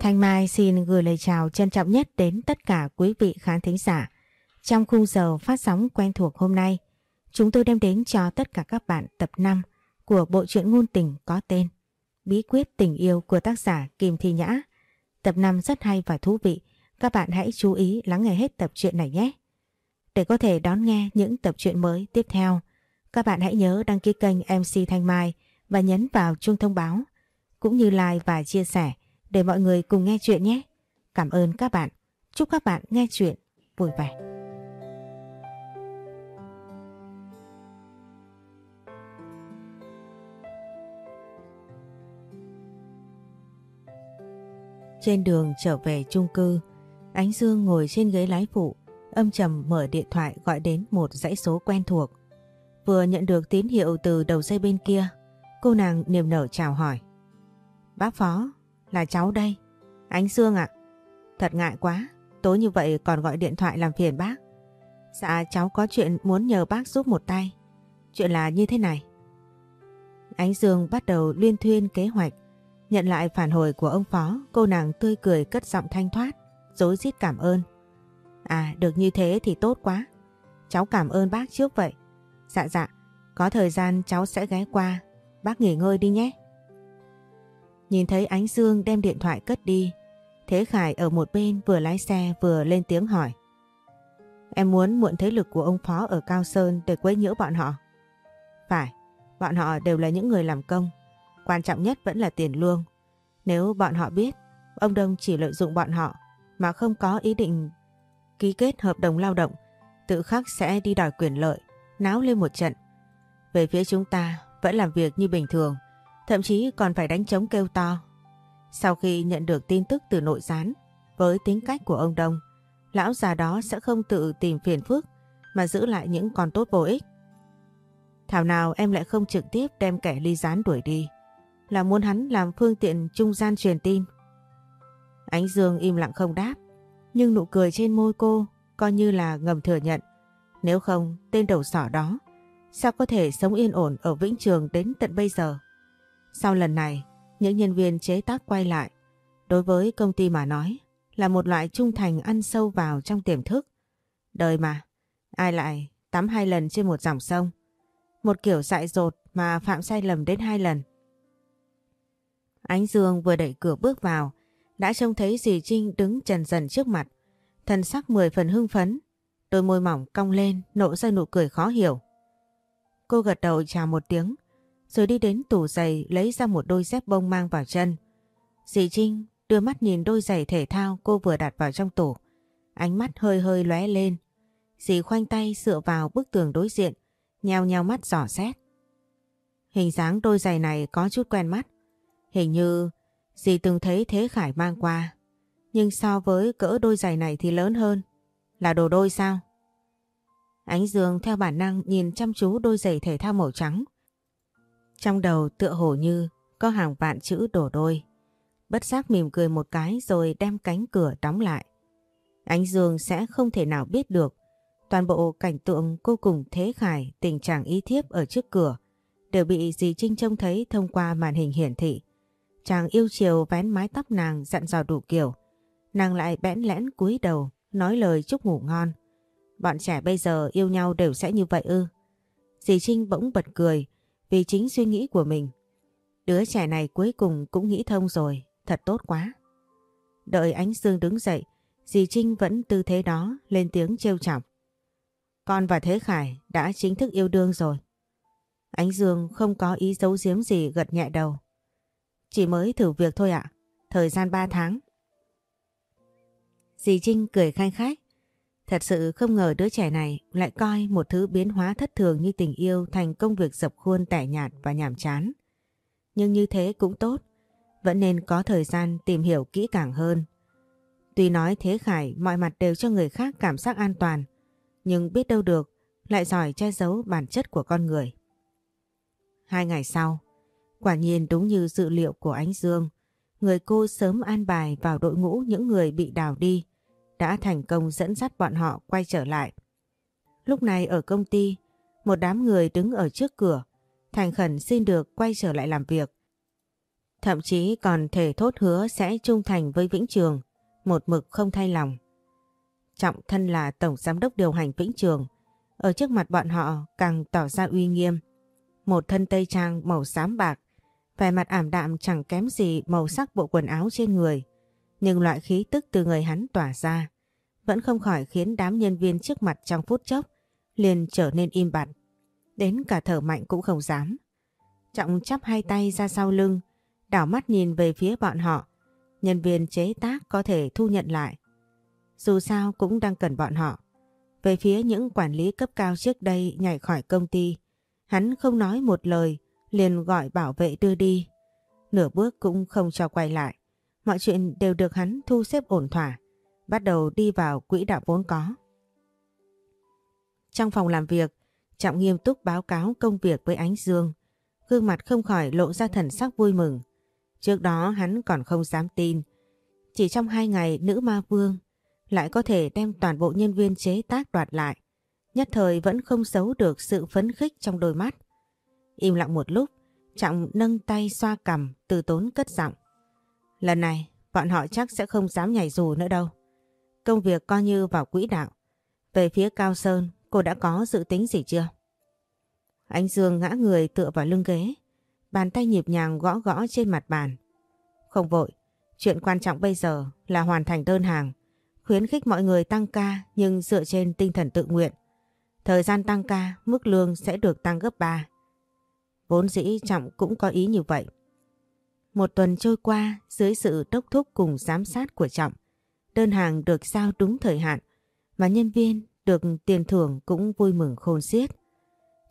Thanh Mai xin gửi lời chào trân trọng nhất đến tất cả quý vị khán thính giả. Trong khung giờ phát sóng quen thuộc hôm nay, chúng tôi đem đến cho tất cả các bạn tập 5 của bộ truyện ngôn tình có tên Bí quyết tình yêu của tác giả Kim Thi Nhã. Tập 5 rất hay và thú vị, các bạn hãy chú ý lắng nghe hết tập truyện này nhé. Để có thể đón nghe những tập truyện mới tiếp theo, các bạn hãy nhớ đăng ký kênh MC Thanh Mai và nhấn vào chuông thông báo, cũng như like và chia sẻ để mọi người cùng nghe chuyện nhé. Cảm ơn các bạn. Chúc các bạn nghe chuyện vui vẻ. Trên đường trở về chung cư, Ánh Dương ngồi trên ghế lái phụ, âm trầm mở điện thoại gọi đến một dãy số quen thuộc. Vừa nhận được tín hiệu từ đầu dây bên kia, cô nàng niềm nở chào hỏi. Bác Phó, là cháu đây. Ánh Dương ạ. Thật ngại quá, tối như vậy còn gọi điện thoại làm phiền bác. Dạ cháu có chuyện muốn nhờ bác giúp một tay. Chuyện là như thế này. Ánh Dương bắt đầu liên thuyên kế hoạch. Nhận lại phản hồi của ông Phó, cô nàng tươi cười cất giọng thanh thoát, dối rít cảm ơn. À, được như thế thì tốt quá. Cháu cảm ơn bác trước vậy. Dạ dạ, có thời gian cháu sẽ ghé qua. Bác nghỉ ngơi đi nhé. Nhìn thấy Ánh Dương đem điện thoại cất đi. Thế Khải ở một bên vừa lái xe vừa lên tiếng hỏi. Em muốn muộn thế lực của ông Phó ở Cao Sơn để quấy nhiễu bọn họ. Phải, bọn họ đều là những người làm công. Quan trọng nhất vẫn là tiền lương. Nếu bọn họ biết ông Đông chỉ lợi dụng bọn họ mà không có ý định ký kết hợp đồng lao động, tự khắc sẽ đi đòi quyền lợi, náo lên một trận. Về phía chúng ta vẫn làm việc như bình thường, thậm chí còn phải đánh trống kêu to. Sau khi nhận được tin tức từ nội gián, với tính cách của ông Đông, lão già đó sẽ không tự tìm phiền phức mà giữ lại những con tốt vô ích. Thảo nào em lại không trực tiếp đem kẻ ly gián đuổi đi, là muốn hắn làm phương tiện trung gian truyền tin. Ánh Dương im lặng không đáp, nhưng nụ cười trên môi cô coi như là ngầm thừa nhận. Nếu không, tên đầu sỏ đó, sao có thể sống yên ổn ở Vĩnh Trường đến tận bây giờ? Sau lần này, những nhân viên chế tác quay lại, đối với công ty mà nói, là một loại trung thành ăn sâu vào trong tiềm thức. Đời mà, ai lại tắm hai lần trên một dòng sông? Một kiểu dại dột mà phạm sai lầm đến hai lần. Ánh Dương vừa đẩy cửa bước vào, đã trông thấy dì Trinh đứng trần dần trước mặt. Thần sắc mười phần hưng phấn, đôi môi mỏng cong lên, nộ ra nụ cười khó hiểu. Cô gật đầu chào một tiếng, rồi đi đến tủ giày lấy ra một đôi dép bông mang vào chân. Dì Trinh đưa mắt nhìn đôi giày thể thao cô vừa đặt vào trong tủ. Ánh mắt hơi hơi lóe lên. Dì khoanh tay dựa vào bức tường đối diện, nheo nheo mắt giỏ xét. Hình dáng đôi giày này có chút quen mắt. Hình như dì từng thấy Thế Khải mang qua. Nhưng so với cỡ đôi giày này thì lớn hơn. Là đồ đôi sao? Ánh Dương theo bản năng nhìn chăm chú đôi giày thể thao màu trắng. Trong đầu tựa hồ như có hàng vạn chữ đổ đôi. Bất giác mỉm cười một cái rồi đem cánh cửa đóng lại. Ánh Dương sẽ không thể nào biết được toàn bộ cảnh tượng cô cùng Thế Khải tình trạng ý thiếp ở trước cửa đều bị dì Trinh trông thấy thông qua màn hình hiển thị. Chàng yêu chiều vén mái tóc nàng dặn dò đủ kiểu. Nàng lại bẽn lẽn cúi đầu, nói lời chúc ngủ ngon. Bọn trẻ bây giờ yêu nhau đều sẽ như vậy ư. Dì Trinh bỗng bật cười vì chính suy nghĩ của mình. Đứa trẻ này cuối cùng cũng nghĩ thông rồi, thật tốt quá. Đợi ánh dương đứng dậy, dì Trinh vẫn tư thế đó lên tiếng trêu chọc. Con và Thế Khải đã chính thức yêu đương rồi. Ánh Dương không có ý giấu giếm gì gật nhẹ đầu. Chỉ mới thử việc thôi ạ, thời gian 3 tháng. Dì Trinh cười khanh khách. Thật sự không ngờ đứa trẻ này lại coi một thứ biến hóa thất thường như tình yêu thành công việc dập khuôn tẻ nhạt và nhàm chán. Nhưng như thế cũng tốt, vẫn nên có thời gian tìm hiểu kỹ càng hơn. Tuy nói Thế Khải mọi mặt đều cho người khác cảm giác an toàn, nhưng biết đâu được lại giỏi che giấu bản chất của con người. Hai ngày sau, quả nhiên đúng như dự liệu của Ánh Dương, người cô sớm an bài vào đội ngũ những người bị đào đi, đã thành công dẫn dắt bọn họ quay trở lại. Lúc này ở công ty, một đám người đứng ở trước cửa, thành khẩn xin được quay trở lại làm việc. Thậm chí còn thể thốt hứa sẽ trung thành với Vĩnh Trường, một mực không thay lòng. Trọng thân là Tổng Giám đốc điều hành Vĩnh Trường, ở trước mặt bọn họ càng tỏ ra uy nghiêm. Một thân tây trang màu xám bạc, vẻ mặt ảm đạm chẳng kém gì màu sắc bộ quần áo trên người. Nhưng loại khí tức từ người hắn tỏa ra, vẫn không khỏi khiến đám nhân viên trước mặt trong phút chốc liền trở nên im bặt. Đến cả thở mạnh cũng không dám. Trọng chắp hai tay ra sau lưng, đảo mắt nhìn về phía bọn họ. Nhân viên chế tác có thể thu nhận lại. Dù sao cũng đang cần bọn họ. Về phía những quản lý cấp cao trước đây nhảy khỏi công ty, hắn không nói một lời, liền gọi bảo vệ đưa đi. Nửa bước cũng không cho quay lại. Mọi chuyện đều được hắn thu xếp ổn thỏa, bắt đầu đi vào quỹ đạo vốn có. Trong phòng làm việc, Trọng nghiêm túc báo cáo công việc với Ánh Dương, gương mặt không khỏi lộ ra thần sắc vui mừng. Trước đó hắn còn không dám tin. Chỉ trong hai ngày nữ ma vương lại có thể đem toàn bộ nhân viên chế tác đoạt lại. Nhất thời vẫn không giấu được sự phấn khích trong đôi mắt. Im lặng một lúc, Trọng nâng tay xoa cầm từ tốn cất giọng. Lần này, bọn họ chắc sẽ không dám nhảy dù nữa đâu. Công việc coi như vào quỹ đạo. Về phía Cao Sơn, cô đã có dự tính gì chưa? Anh Dương ngã người tựa vào lưng ghế. Bàn tay nhịp nhàng gõ gõ trên mặt bàn. Không vội, chuyện quan trọng bây giờ là hoàn thành đơn hàng. Khuyến khích mọi người tăng ca nhưng dựa trên tinh thần tự nguyện. Thời gian tăng ca, mức lương sẽ được tăng gấp 3. Vốn dĩ Trọng cũng có ý như vậy. Một tuần trôi qua dưới sự đốc thúc cùng giám sát của Trọng, đơn hàng được giao đúng thời hạn và nhân viên được tiền thưởng cũng vui mừng khôn xiết.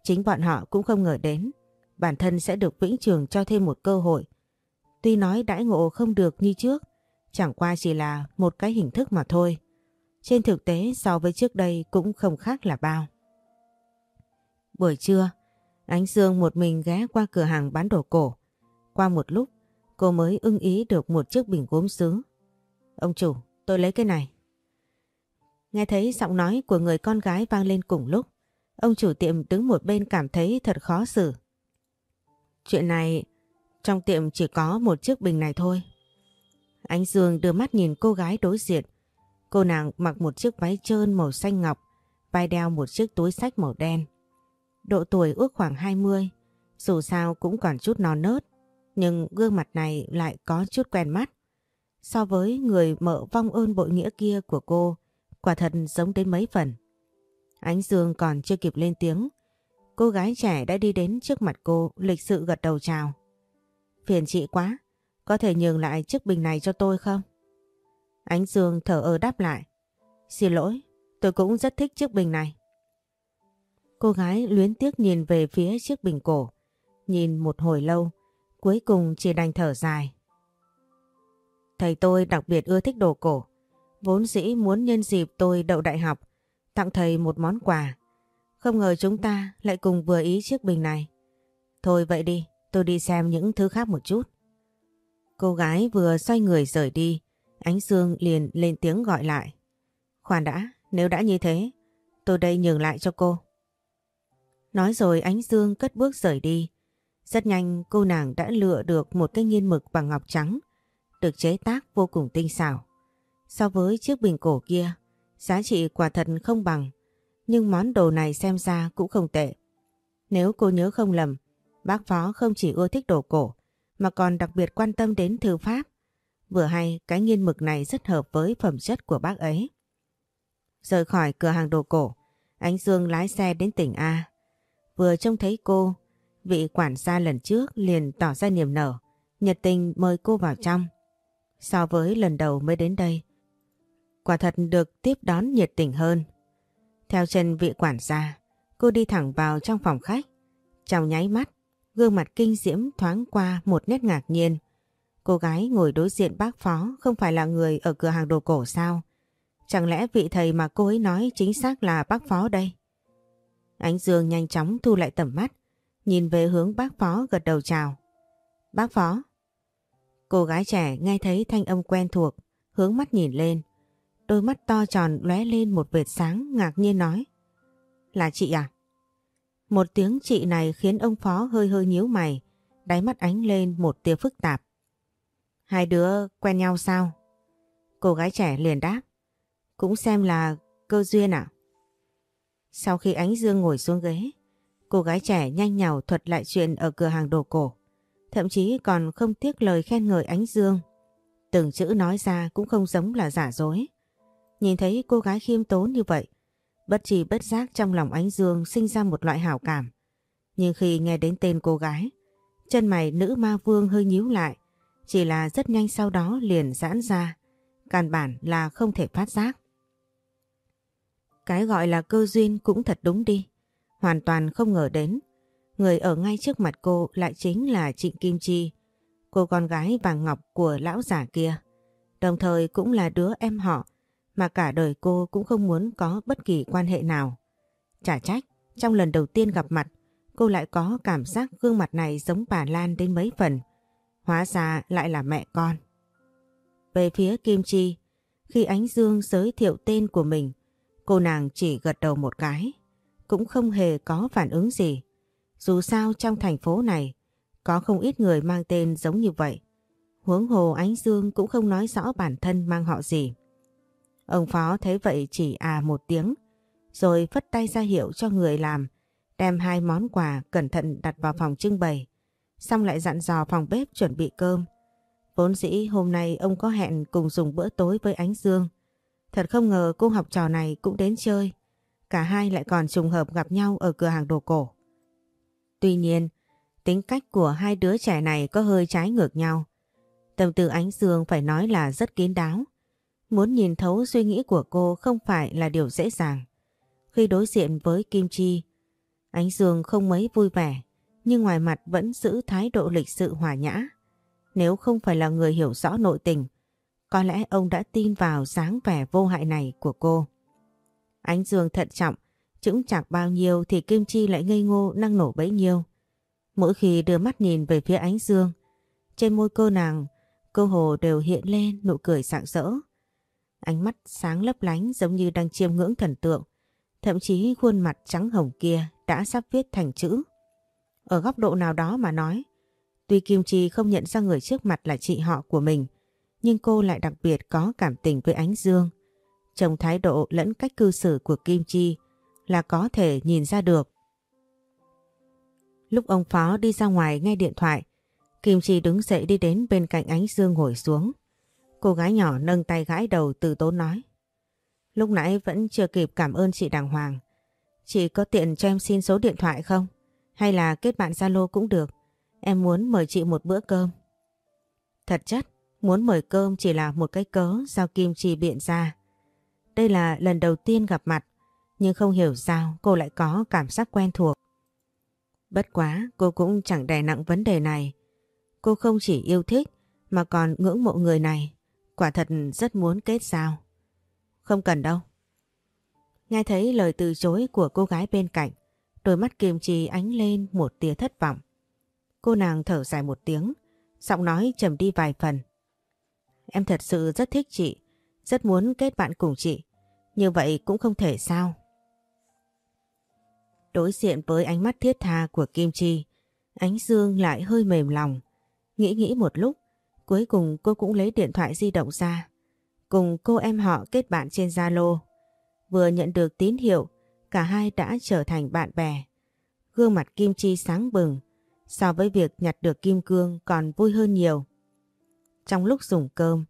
Chính bọn họ cũng không ngờ đến bản thân sẽ được Vĩnh Trường cho thêm một cơ hội. Tuy nói đãi ngộ không được như trước, chẳng qua chỉ là một cái hình thức mà thôi. Trên thực tế so với trước đây cũng không khác là bao. Buổi trưa, Ánh Dương một mình ghé qua cửa hàng bán đồ cổ. Qua một lúc, cô mới ưng ý được một chiếc bình gốm sứ. Ông chủ, tôi lấy cái này. Nghe thấy giọng nói của người con gái vang lên cùng lúc, ông chủ tiệm đứng một bên cảm thấy thật khó xử. Chuyện này, trong tiệm chỉ có một chiếc bình này thôi. Ánh Dương đưa mắt nhìn cô gái đối diện. Cô nàng mặc một chiếc váy trơn màu xanh ngọc, vai đeo một chiếc túi sách màu đen. Độ tuổi ước khoảng 20, dù sao cũng còn chút non nớt, nhưng gương mặt này lại có chút quen mắt. So với người mợ vong ơn bội nghĩa kia của cô, quả thật giống đến mấy phần. Ánh Dương còn chưa kịp lên tiếng, cô gái trẻ đã đi đến trước mặt cô lịch sự gật đầu chào. Phiền chị quá, có thể nhường lại chiếc bình này cho tôi không? Ánh Dương thở ơ đáp lại. Xin lỗi, tôi cũng rất thích chiếc bình này. Cô gái luyến tiếc nhìn về phía chiếc bình cổ. Nhìn một hồi lâu, cuối cùng chỉ đành thở dài. Thầy tôi đặc biệt ưa thích đồ cổ. Vốn dĩ muốn nhân dịp tôi đậu đại học, tặng thầy một món quà. Không ngờ chúng ta lại cùng vừa ý chiếc bình này. Thôi vậy đi, tôi đi xem những thứ khác một chút. Cô gái vừa xoay người rời đi, Ánh Dương liền lên tiếng gọi lại. Khoan đã, nếu đã như thế, tôi đây nhường lại cho cô. Nói rồi Ánh Dương cất bước rời đi. Rất nhanh cô nàng đã lựa được một cái nghiên mực bằng ngọc trắng, được chế tác vô cùng tinh xảo. So với chiếc bình cổ kia, giá trị quả thật không bằng, nhưng món đồ này xem ra cũng không tệ. Nếu cô nhớ không lầm, bác Phó không chỉ ưa thích đồ cổ, mà còn đặc biệt quan tâm đến thư pháp. Vừa hay cái nghiên mực này rất hợp với phẩm chất của bác ấy. Rời khỏi cửa hàng đồ cổ, Ánh Dương lái xe đến tỉnh A. Vừa trông thấy cô, vị quản gia lần trước liền tỏ ra niềm nở, nhiệt tình mời cô vào trong. So với lần đầu mới đến đây, quả thật được tiếp đón nhiệt tình hơn. Theo chân vị quản gia, cô đi thẳng vào trong phòng khách. Trong nháy mắt, gương mặt kinh diễm thoáng qua một nét ngạc nhiên. Cô gái ngồi đối diện bác phó không phải là người ở cửa hàng đồ cổ sao? Chẳng lẽ vị thầy mà cô ấy nói chính xác là bác phó đây? Ánh Dương nhanh chóng thu lại tầm mắt, nhìn về hướng bác phó gật đầu chào. Bác phó. Cô gái trẻ nghe thấy thanh âm quen thuộc, hướng mắt nhìn lên. Đôi mắt to tròn lóe lên một vệt sáng ngạc nhiên nói. Là chị à? Một tiếng chị này khiến ông phó hơi hơi nhíu mày, đáy mắt ánh lên một tia phức tạp. Hai đứa quen nhau sao? Cô gái trẻ liền đáp. Cũng xem là cơ duyên à? Sau khi Ánh Dương ngồi xuống ghế, cô gái trẻ nhanh nhào thuật lại chuyện ở cửa hàng đồ cổ. Thậm chí còn không tiếc lời khen ngợi Ánh Dương. Từng chữ nói ra cũng không giống là giả dối. Nhìn thấy cô gái khiêm tốn như vậy, bất trì bất giác trong lòng Ánh Dương sinh ra một loại hảo cảm. Nhưng khi nghe đến tên cô gái, chân mày nữ ma vương hơi nhíu lại, chỉ là rất nhanh sau đó liền giãn ra, căn bản là không thể phát giác. Cái gọi là cơ duyên cũng thật đúng đi, hoàn toàn không ngờ đến. Người ở ngay trước mặt cô lại chính là Trịnh Kim Chi, cô con gái vàng ngọc của lão giả kia. Đồng thời cũng là đứa em họ mà cả đời cô cũng không muốn có bất kỳ quan hệ nào. Chả trách, trong lần đầu tiên gặp mặt, cô lại có cảm giác gương mặt này giống bà Lan đến mấy phần. Hóa ra lại là mẹ con. Về phía Kim Chi, khi Ánh Dương giới thiệu tên của mình, cô nàng chỉ gật đầu một cái, cũng không hề có phản ứng gì. Dù sao trong thành phố này, có không ít người mang tên giống như vậy. Huống hồ Ánh Dương cũng không nói rõ bản thân mang họ gì. Ông Phó thấy vậy chỉ à một tiếng, rồi phất tay ra hiệu cho người làm, đem hai món quà cẩn thận đặt vào phòng trưng bày, xong lại dặn dò phòng bếp chuẩn bị cơm. Vốn dĩ hôm nay ông có hẹn cùng dùng bữa tối với Ánh Dương. Thật không ngờ cô học trò này cũng đến chơi. Cả hai lại còn trùng hợp gặp nhau ở cửa hàng đồ cổ. Tuy nhiên, tính cách của hai đứa trẻ này có hơi trái ngược nhau. Tâm tư Ánh Dương phải nói là rất kín đáo. Muốn nhìn thấu suy nghĩ của cô không phải là điều dễ dàng. Khi đối diện với Kim Chi, Ánh Dương không mấy vui vẻ, nhưng ngoài mặt vẫn giữ thái độ lịch sự hòa nhã. Nếu không phải là người hiểu rõ nội tình, có lẽ ông đã tin vào dáng vẻ vô hại này của cô. Ánh Dương thận trọng, chững chạc bao nhiêu thì Kim Chi lại ngây ngô năng nổ bấy nhiêu. Mỗi khi đưa mắt nhìn về phía Ánh Dương, trên môi cô nàng, cơ hồ đều hiện lên nụ cười sảng sỡ. Ánh mắt sáng lấp lánh giống như đang chiêm ngưỡng thần tượng. Thậm chí khuôn mặt trắng hồng kia đã sắp viết thành chữ. Ở góc độ nào đó mà nói, tuy Kim Chi không nhận ra người trước mặt là chị họ của mình, nhưng cô lại đặc biệt có cảm tình với Ánh Dương. Trong thái độ lẫn cách cư xử của Kim Chi là có thể nhìn ra được. Lúc ông Phó đi ra ngoài nghe điện thoại, Kim Chi đứng dậy đi đến bên cạnh Ánh Dương ngồi xuống. Cô gái nhỏ nâng tay gãi đầu từ tốn nói. Lúc nãy vẫn chưa kịp cảm ơn chị đàng hoàng. Chị có tiện cho em xin số điện thoại không? Hay là kết bạn Zalo cũng được. Em muốn mời chị một bữa cơm. Thật chất, muốn mời cơm chỉ là một cái cớ do Kim Chi biện ra. Đây là lần đầu tiên gặp mặt, nhưng không hiểu sao cô lại có cảm giác quen thuộc. Bất quá, cô cũng chẳng đè nặng vấn đề này. Cô không chỉ yêu thích mà còn ngưỡng mộ người này. Quả thật rất muốn kết giao. Không cần đâu. Nghe thấy lời từ chối của cô gái bên cạnh, đôi mắt kiềm trì ánh lên một tia thất vọng. Cô nàng thở dài một tiếng, giọng nói trầm đi vài phần. Em thật sự rất thích chị, rất muốn kết bạn cùng chị. Như vậy cũng không thể sao. Đối diện với ánh mắt thiết tha của Kim Chi, ánh dương lại hơi mềm lòng. Nghĩ nghĩ một lúc, cuối cùng cô cũng lấy điện thoại di động ra. Cùng cô em họ kết bạn trên Zalo. Vừa nhận được tín hiệu, cả hai đã trở thành bạn bè. Gương mặt Kim Chi sáng bừng, so với việc nhặt được kim cương còn vui hơn nhiều. Trong lúc dùng cơm,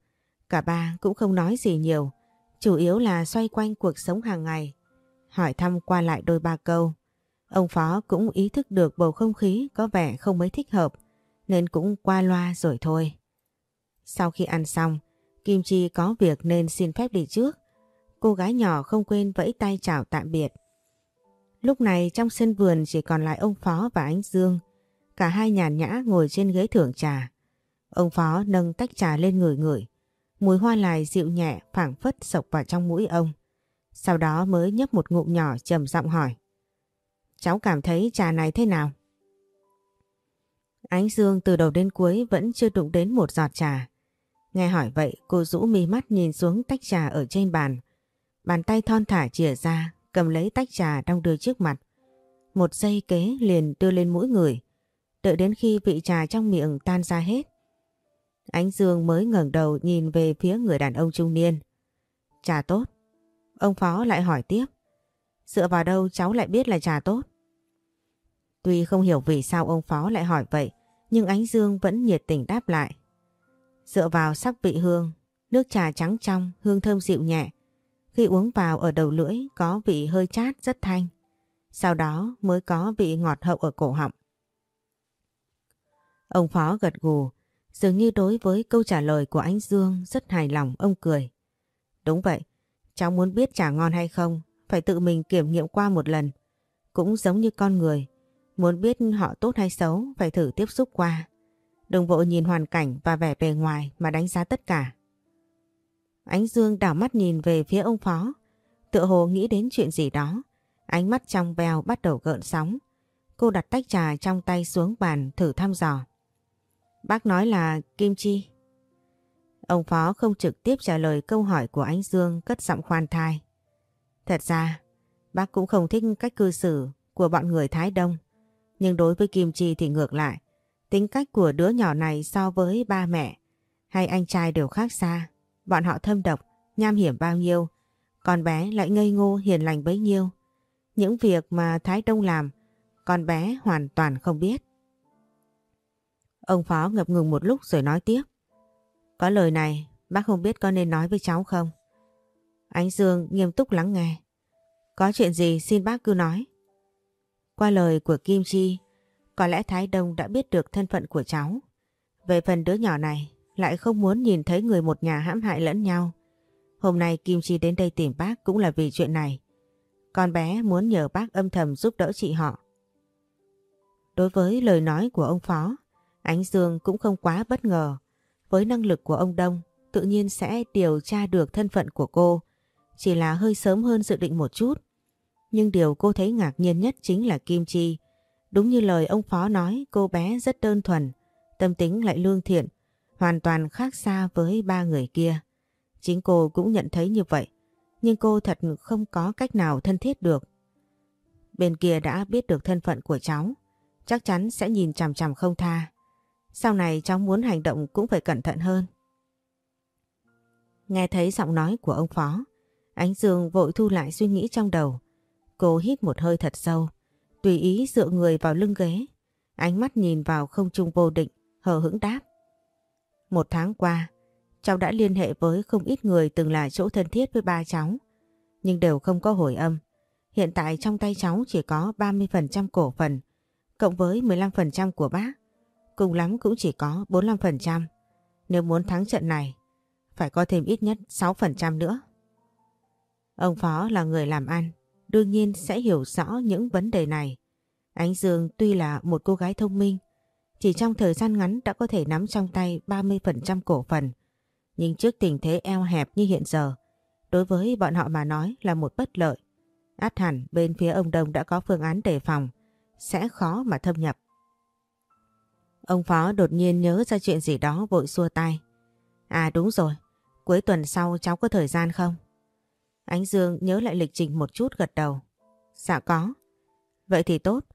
cả ba cũng không nói gì nhiều, chủ yếu là xoay quanh cuộc sống hàng ngày. Hỏi thăm qua lại đôi ba câu. Ông Phó cũng ý thức được bầu không khí có vẻ không mấy thích hợp, nên cũng qua loa rồi thôi. Sau khi ăn xong, Kim Chi có việc nên xin phép đi trước. Cô gái nhỏ không quên vẫy tay chào tạm biệt. Lúc này trong sân vườn chỉ còn lại ông Phó và anh Dương. Cả hai nhàn nhã ngồi trên ghế thưởng trà. Ông Phó nâng tách trà lên người người. Mùi hoa lại dịu nhẹ, phảng phất sộc vào trong mũi ông. Sau đó mới nhấp một ngụm nhỏ, trầm giọng hỏi. Cháu cảm thấy trà này thế nào? Ánh Dương từ đầu đến cuối vẫn chưa đụng đến một giọt trà. Nghe hỏi vậy, cô rũ mi mắt nhìn xuống tách trà ở trên bàn. Bàn tay thon thả chìa ra, cầm lấy tách trà đong đưa trước mặt. Một giây kế liền đưa lên mũi người. Đợi đến khi vị trà trong miệng tan ra hết. Ánh Dương mới ngẩng đầu nhìn về phía người đàn ông trung niên. Trà tốt. Ông Phó lại hỏi tiếp. Dựa vào đâu cháu lại biết là trà tốt? Tuy không hiểu vì sao ông Phó lại hỏi vậy, nhưng Ánh Dương vẫn nhiệt tình đáp lại. Dựa vào sắc vị hương, nước trà trắng trong, hương thơm dịu nhẹ. Khi uống vào ở đầu lưỡi có vị hơi chát rất thanh. Sau đó mới có vị ngọt hậu ở cổ họng. Ông Phó gật gù, dường như đối với câu trả lời của anh Dương rất hài lòng, ông cười. Đúng vậy, cháu muốn biết trà ngon hay không, phải tự mình kiểm nghiệm qua một lần. Cũng giống như con người, muốn biết họ tốt hay xấu phải thử tiếp xúc qua. Đừng vội nhìn hoàn cảnh và vẻ bề ngoài mà đánh giá tất cả. Ánh Dương đảo mắt nhìn về phía ông Phó, tựa hồ nghĩ đến chuyện gì đó. Ánh mắt trong veo bắt đầu gợn sóng. Cô đặt tách trà trong tay xuống bàn thử thăm dò. Bác nói là Kim Chi. Ông Phó không trực tiếp trả lời câu hỏi của anh Dương cất giọng khoan thai. Thật ra, bác cũng không thích cách cư xử của bọn người Thái Đông. Nhưng đối với Kim Chi thì ngược lại. Tính cách của đứa nhỏ này so với ba mẹ hay anh trai đều khác xa. Bọn họ thâm độc, nham hiểm bao nhiêu. Con bé lại ngây ngô hiền lành bấy nhiêu. Những việc mà Thái Đông làm, con bé hoàn toàn không biết. Ông Phó ngập ngừng một lúc rồi nói tiếp. Có lời này, bác không biết có nên nói với cháu không? Ánh Dương nghiêm túc lắng nghe. Có chuyện gì xin bác cứ nói. Qua lời của Kim Chi, có lẽ Thái Đông đã biết được thân phận của cháu. Về phần đứa nhỏ này, lại không muốn nhìn thấy người một nhà hãm hại lẫn nhau. Hôm nay Kim Chi đến đây tìm bác cũng là vì chuyện này. Con bé muốn nhờ bác âm thầm giúp đỡ chị họ. Đối với lời nói của ông Phó, Ánh Dương cũng không quá bất ngờ. Với năng lực của ông Đông, tự nhiên sẽ điều tra được thân phận của cô. Chỉ là hơi sớm hơn dự định một chút. Nhưng điều cô thấy ngạc nhiên nhất chính là Kim Chi. Đúng như lời ông Phó nói, cô bé rất đơn thuần, tâm tính lại lương thiện, hoàn toàn khác xa với ba người kia. Chính cô cũng nhận thấy như vậy, nhưng cô thật không có cách nào thân thiết được. Bên kia đã biết được thân phận của cháu, chắc chắn sẽ nhìn chằm chằm không tha. Sau này cháu muốn hành động cũng phải cẩn thận hơn. Nghe thấy giọng nói của ông Phó, Ánh Dương vội thu lại suy nghĩ trong đầu. Cô hít một hơi thật sâu, tùy ý dựa người vào lưng ghế. Ánh mắt nhìn vào không trung vô định, hờ hững đáp. Một tháng qua, cháu đã liên hệ với không ít người từng là chỗ thân thiết với ba cháu, nhưng đều không có hồi âm. Hiện tại trong tay cháu chỉ có 30% cổ phần, cộng với 15% của bác. Cùng lắm cũng chỉ có 45%. Nếu muốn thắng trận này, phải có thêm ít nhất 6% nữa. Ông Phó là người làm ăn, đương nhiên sẽ hiểu rõ những vấn đề này. Ánh Dương tuy là một cô gái thông minh, chỉ trong thời gian ngắn đã có thể nắm trong tay 30% cổ phần. Nhưng trước tình thế eo hẹp như hiện giờ, đối với bọn họ mà nói là một bất lợi. Át hẳn bên phía ông Đông đã có phương án đề phòng, sẽ khó mà thâm nhập. Ông Phó đột nhiên nhớ ra chuyện gì đó vội xua tay. À đúng rồi, cuối tuần sau cháu có thời gian không? Ánh Dương nhớ lại lịch trình một chút gật đầu. Dạ có. Vậy thì tốt.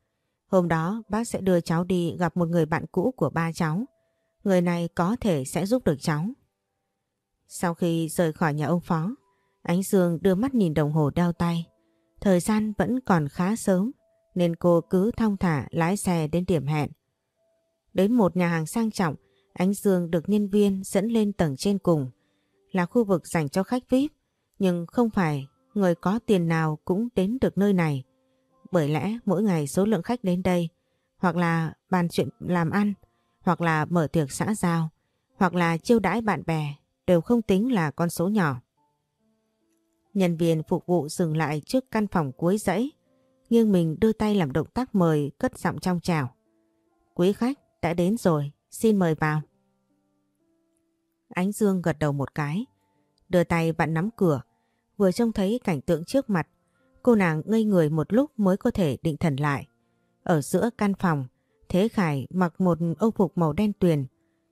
Hôm đó bác sẽ đưa cháu đi gặp một người bạn cũ của ba cháu. Người này có thể sẽ giúp được cháu. Sau khi rời khỏi nhà ông Phó, Ánh Dương đưa mắt nhìn đồng hồ đeo tay. Thời gian vẫn còn khá sớm nên cô cứ thong thả lái xe đến điểm hẹn. Đến một nhà hàng sang trọng, Ánh Dương được nhân viên dẫn lên tầng trên cùng. Là khu vực dành cho khách VIP, nhưng không phải người có tiền nào cũng đến được nơi này. Bởi lẽ mỗi ngày số lượng khách đến đây, hoặc là bàn chuyện làm ăn, hoặc là mở tiệc xã giao, hoặc là chiêu đãi bạn bè, đều không tính là con số nhỏ. Nhân viên phục vụ dừng lại trước căn phòng cuối dãy, nghiêng mình đưa tay làm động tác mời cất giọng trong chào. Quý khách, đã đến rồi, xin mời vào. Ánh Dương gật đầu một cái, đưa tay vặn nắm cửa, vừa trông thấy cảnh tượng trước mặt, cô nàng ngây người một lúc mới có thể định thần lại. Ở giữa căn phòng, Thế Khải mặc một âu phục màu đen tuyền,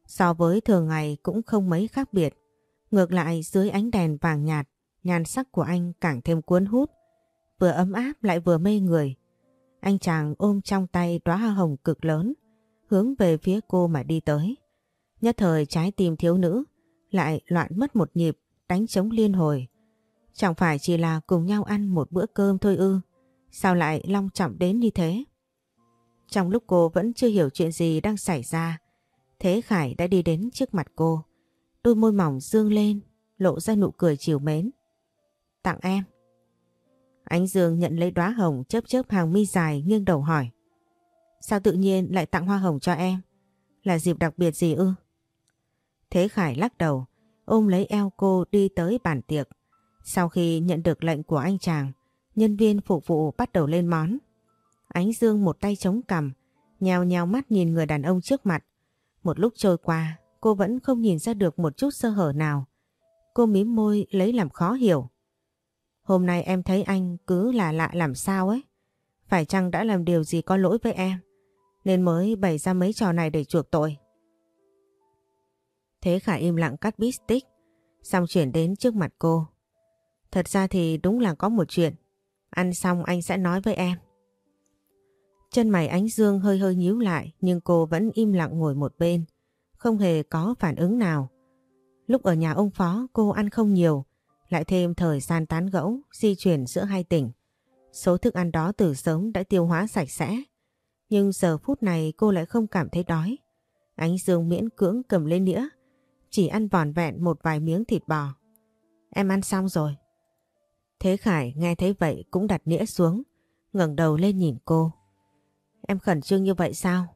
so với thường ngày cũng không mấy khác biệt. Ngược lại dưới ánh đèn vàng nhạt, nhan sắc của anh càng thêm cuốn hút, vừa ấm áp lại vừa mê người. Anh chàng ôm trong tay đóa hoa hồng cực lớn, hướng về phía cô mà đi tới. Nhất thời trái tim thiếu nữ lại loạn mất một nhịp, đánh trống liên hồi. Chẳng phải chỉ là cùng nhau ăn một bữa cơm thôi ư, sao lại long trọng đến như thế? Trong lúc cô vẫn chưa hiểu chuyện gì đang xảy ra, Thế Khải đã đi đến trước mặt cô. Đôi môi mỏng dương lên, lộ ra nụ cười chiều mến. Tặng em. Ánh Dương nhận lấy đóa hồng chớp chớp hàng mi dài nghiêng đầu hỏi. Sao tự nhiên lại tặng hoa hồng cho em? Là dịp đặc biệt gì ư? Thế Khải lắc đầu, ôm lấy eo cô đi tới bàn tiệc. Sau khi nhận được lệnh của anh chàng, nhân viên phục vụ bắt đầu lên món. Ánh Dương một tay chống cằm, nhào nhào mắt nhìn người đàn ông trước mặt. Một lúc trôi qua, cô vẫn không nhìn ra được một chút sơ hở nào. Cô mím môi lấy làm khó hiểu. Hôm nay em thấy anh cứ là lạ làm sao ấy. Phải chăng đã làm điều gì có lỗi với em? Nên mới bày ra mấy trò này để chuộc tội. Thế Khả im lặng cắt bít tích, xong chuyển đến trước mặt cô. Thật ra thì đúng là có một chuyện. Ăn xong anh sẽ nói với em. Chân mày ánh dương hơi hơi nhíu lại nhưng cô vẫn im lặng ngồi một bên, không hề có phản ứng nào. Lúc ở nhà ông Phó cô ăn không nhiều, lại thêm thời gian tán gẫu, di chuyển giữa hai tỉnh. Số thức ăn đó từ sớm đã tiêu hóa sạch sẽ. Nhưng giờ phút này cô lại không cảm thấy đói. Ánh dương miễn cưỡng cầm lên nĩa, chỉ ăn vòn vẹn một vài miếng thịt bò. Em ăn xong rồi. Thế Khải nghe thấy vậy cũng đặt nĩa xuống, ngẩng đầu lên nhìn cô. Em khẩn trương như vậy sao?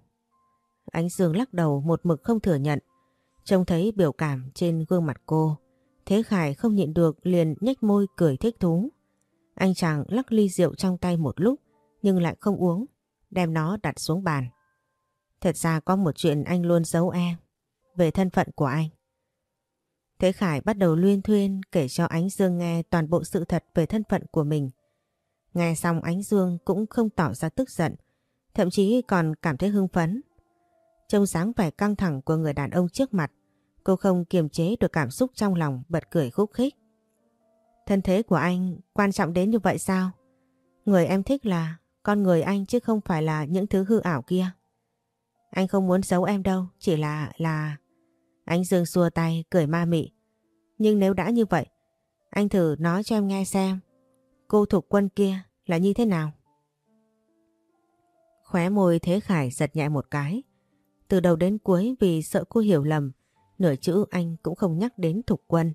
Ánh Dương lắc đầu một mực không thừa nhận. Trông thấy biểu cảm trên gương mặt cô. Thế Khải không nhịn được liền nhếch môi cười thích thú. Anh chàng lắc ly rượu trong tay một lúc nhưng lại không uống, đem nó đặt xuống bàn. Thật ra có một chuyện anh luôn giấu em, về thân phận của anh. Thế Khải bắt đầu luyên thuyên kể cho Ánh Dương nghe toàn bộ sự thật về thân phận của mình. Nghe xong Ánh Dương cũng không tỏ ra tức giận, thậm chí còn cảm thấy hưng phấn. Trông dáng vẻ căng thẳng của người đàn ông trước mặt, cô không kiềm chế được cảm xúc trong lòng bật cười khúc khích. Thân thế của anh quan trọng đến như vậy sao? Người em thích là con người anh chứ không phải là những thứ hư ảo kia. Anh không muốn giấu em đâu, chỉ là... là... Anh Dương xua tay, cười ma mị. Nhưng nếu đã như vậy, anh thử nói cho em nghe xem, cô thuộc quân kia là như thế nào? Khóe môi Thế Khải giật nhẹ một cái. Từ đầu đến cuối vì sợ cô hiểu lầm, nửa chữ anh cũng không nhắc đến thục quân.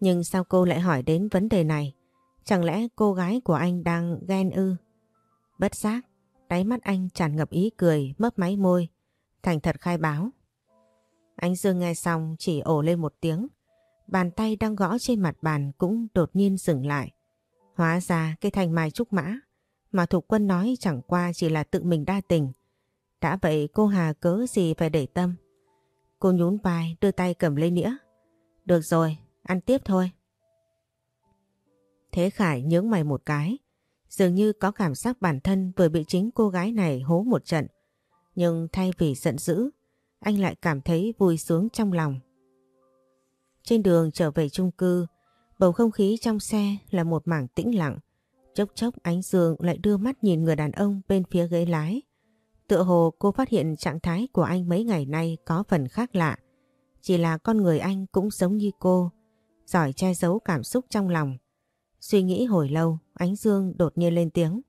Nhưng sao cô lại hỏi đến vấn đề này? Chẳng lẽ cô gái của anh đang ghen ư? Bất giác, đáy mắt anh tràn ngập ý cười, mấp máy môi, thành thật khai báo. Anh Dương nghe xong chỉ ổ lên một tiếng, bàn tay đang gõ trên mặt bàn cũng đột nhiên dừng lại. Hóa ra cái thành mai trúc mã mà Thục Quân nói chẳng qua chỉ là tự mình đa tình. Đã vậy cô Hà cớ gì phải để tâm. Cô nhún vai đưa tay cầm lấy nĩa. Được rồi, ăn tiếp thôi. Thế Khải nhướng mày một cái. Dường như có cảm giác bản thân vừa bị chính cô gái này hố một trận. Nhưng thay vì giận dữ, anh lại cảm thấy vui sướng trong lòng. Trên đường trở về chung cư, bầu không khí trong xe là một mảng tĩnh lặng. Chốc chốc ánh dương lại đưa mắt nhìn người đàn ông bên phía ghế lái. Tựa hồ cô phát hiện trạng thái của anh mấy ngày nay có phần khác lạ. Chỉ là con người anh cũng giống như cô, giỏi che giấu cảm xúc trong lòng. Suy nghĩ hồi lâu, ánh dương đột nhiên lên tiếng.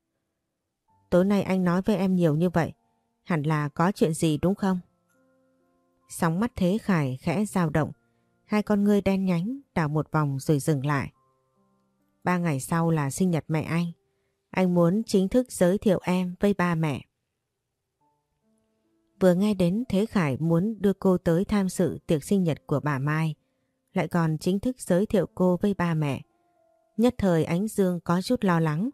Tối nay anh nói với em nhiều như vậy, hẳn là có chuyện gì đúng không? Sóng mắt Thế Khải khẽ dao động, hai con ngươi đen nhánh đảo một vòng rồi dừng lại. Ba ngày sau là sinh nhật mẹ anh. Anh muốn chính thức giới thiệu em với ba mẹ. Vừa nghe đến Thế Khải muốn đưa cô tới tham sự tiệc sinh nhật của bà Mai, lại còn chính thức giới thiệu cô với ba mẹ. Nhất thời Ánh Dương có chút lo lắng.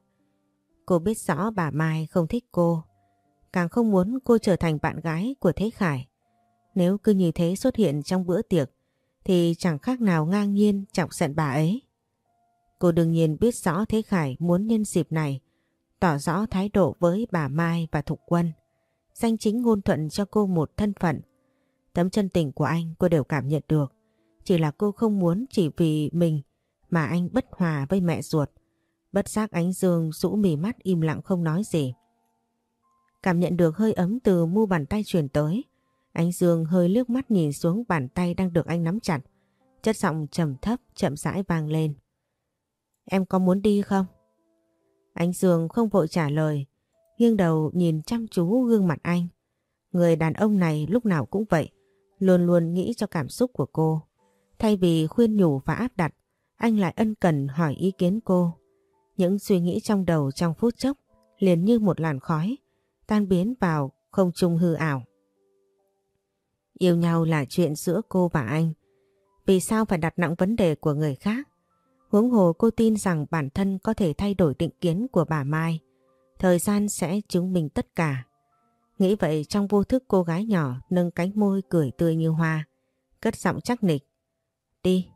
Cô biết rõ bà Mai không thích cô, càng không muốn cô trở thành bạn gái của Thế Khải. Nếu cứ như thế xuất hiện trong bữa tiệc, thì chẳng khác nào ngang nhiên chọc giận bà ấy. Cô đương nhiên biết rõ Thế Khải muốn nhân dịp này tỏ rõ thái độ với bà Mai và Thục Quân. Danh chính ngôn thuận cho cô một thân phận. Tấm chân tình của anh cô đều cảm nhận được. Chỉ là cô không muốn chỉ vì mình mà anh bất hòa với mẹ ruột. Bất giác ánh dương rũ mì mắt im lặng không nói gì. Cảm nhận được hơi ấm từ mu bàn tay truyền tới. Ánh Dương hơi lướt mắt nhìn xuống bàn tay đang được anh nắm chặt. Chất giọng trầm thấp, chậm rãi vang lên. Em có muốn đi không? Ánh Dương không vội trả lời, nghiêng đầu nhìn chăm chú gương mặt anh. Người đàn ông này lúc nào cũng vậy, luôn luôn nghĩ cho cảm xúc của cô. Thay vì khuyên nhủ và áp đặt, anh lại ân cần hỏi ý kiến cô. Những suy nghĩ trong đầu trong phút chốc liền như một làn khói, tan biến vào không trung hư ảo. Yêu nhau là chuyện giữa cô và anh. Vì sao phải đặt nặng vấn đề của người khác? Huống hồ cô tin rằng bản thân có thể thay đổi định kiến của bà Mai. Thời gian sẽ chứng minh tất cả. Nghĩ vậy trong vô thức cô gái nhỏ nâng cánh môi cười tươi như hoa. Cất giọng chắc nịch. Đi.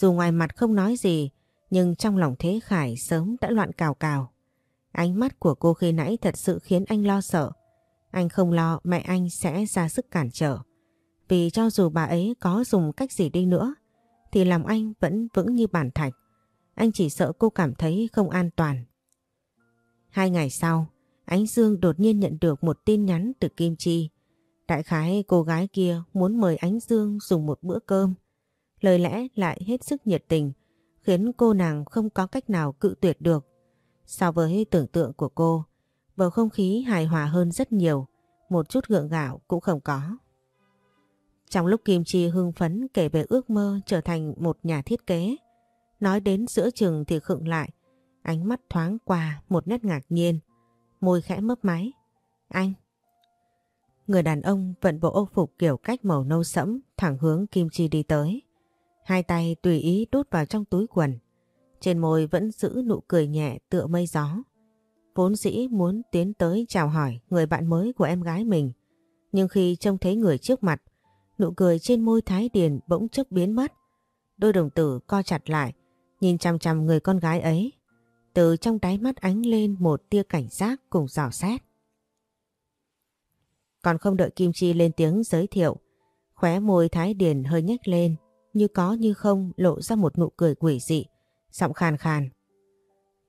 Dù ngoài mặt không nói gì, nhưng trong lòng Thế Khải sớm đã loạn cào cào. Ánh mắt của cô khi nãy thật sự khiến anh lo sợ. Anh không lo mẹ anh sẽ ra sức cản trở. Vì cho dù bà ấy có dùng cách gì đi nữa, thì lòng anh vẫn vững như bản thạch. Anh chỉ sợ cô cảm thấy không an toàn. Hai ngày sau, Ánh Dương đột nhiên nhận được một tin nhắn từ Kim Chi. Đại khái cô gái kia muốn mời Ánh Dương dùng một bữa cơm. Lời lẽ lại hết sức nhiệt tình, khiến cô nàng không có cách nào cự tuyệt được. So với tưởng tượng của cô, bầu không khí hài hòa hơn rất nhiều, một chút gượng gạo cũng không có. Trong lúc Kim Chi hưng phấn kể về ước mơ trở thành một nhà thiết kế, nói đến giữa chừng thì khựng lại, ánh mắt thoáng qua một nét ngạc nhiên, môi khẽ mấp máy. Anh! Người đàn ông vận bộ ô phục kiểu cách màu nâu sẫm thẳng hướng Kim Chi đi tới. Hai tay tùy ý đút vào trong túi quần. Trên môi vẫn giữ nụ cười nhẹ tựa mây gió. Vốn dĩ muốn tiến tới chào hỏi người bạn mới của em gái mình. Nhưng khi trông thấy người trước mặt, nụ cười trên môi Thái Điền bỗng chốc biến mất. Đôi đồng tử co chặt lại, nhìn chăm chăm người con gái ấy. Từ trong đáy mắt ánh lên một tia cảnh giác cùng dò xét. Còn không đợi Kim Chi lên tiếng giới thiệu, khóe môi Thái Điền hơi nhếch lên, như có như không lộ ra một nụ cười quỷ dị, giọng khàn khàn.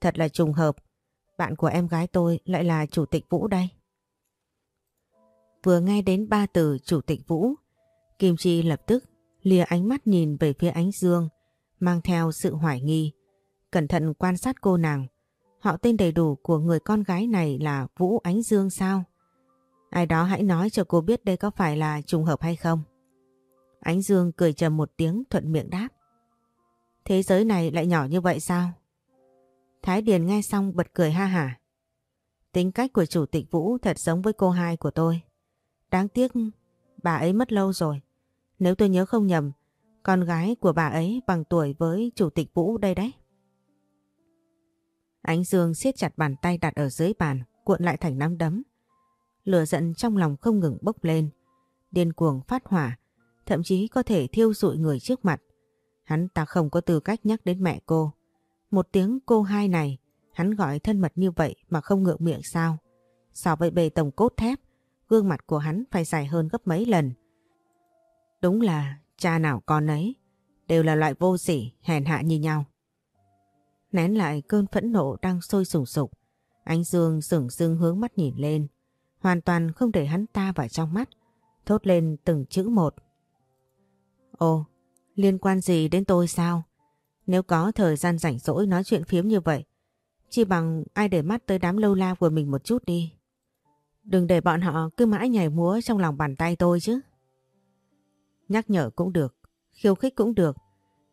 Thật là trùng hợp, bạn của em gái tôi lại là Chủ tịch Vũ đây. Vừa nghe đến ba từ Chủ tịch Vũ, Kim Chi lập tức lìa ánh mắt nhìn về phía ánh dương, mang theo sự hoài nghi. Cẩn thận quan sát cô nàng, họ tên đầy đủ của người con gái này là Vũ Ánh Dương sao? Ai đó hãy nói cho cô biết đây có phải là trùng hợp hay không? Ánh Dương cười trầm một tiếng thuận miệng đáp. Thế giới này lại nhỏ như vậy sao? Thái Điền nghe xong bật cười ha hả. Tính cách của chủ tịch Vũ thật giống với cô hai của tôi. Đáng tiếc bà ấy mất lâu rồi. Nếu tôi nhớ không nhầm, con gái của bà ấy bằng tuổi với chủ tịch Vũ đây đấy. Ánh Dương siết chặt bàn tay đặt ở dưới bàn, cuộn lại thành nắm đấm. Lửa giận trong lòng không ngừng bốc lên, điên cuồng phát hỏa, thậm chí có thể thiêu rụi người trước mặt. Hắn ta không có tư cách nhắc đến mẹ cô. Một tiếng cô hai này, hắn gọi thân mật như vậy mà không ngượng miệng sao? So với bề tổng cốt thép, gương mặt của hắn phải dài hơn gấp mấy lần. Đúng là cha nào con ấy, đều là loại vô sỉ, hèn hạ như nhau. Nén lại cơn phẫn nộ đang sôi sùng sục, ánh dương sửng sưng hướng mắt nhìn lên, hoàn toàn không để hắn ta vào trong mắt, thốt lên từng chữ một. Ồ, liên quan gì đến tôi sao? Nếu có thời gian rảnh rỗi nói chuyện phiếm như vậy, chỉ bằng ai để mắt tới đám lâu la của mình một chút đi. Đừng để bọn họ cứ mãi nhảy múa trong lòng bàn tay tôi chứ. Nhắc nhở cũng được, khiêu khích cũng được.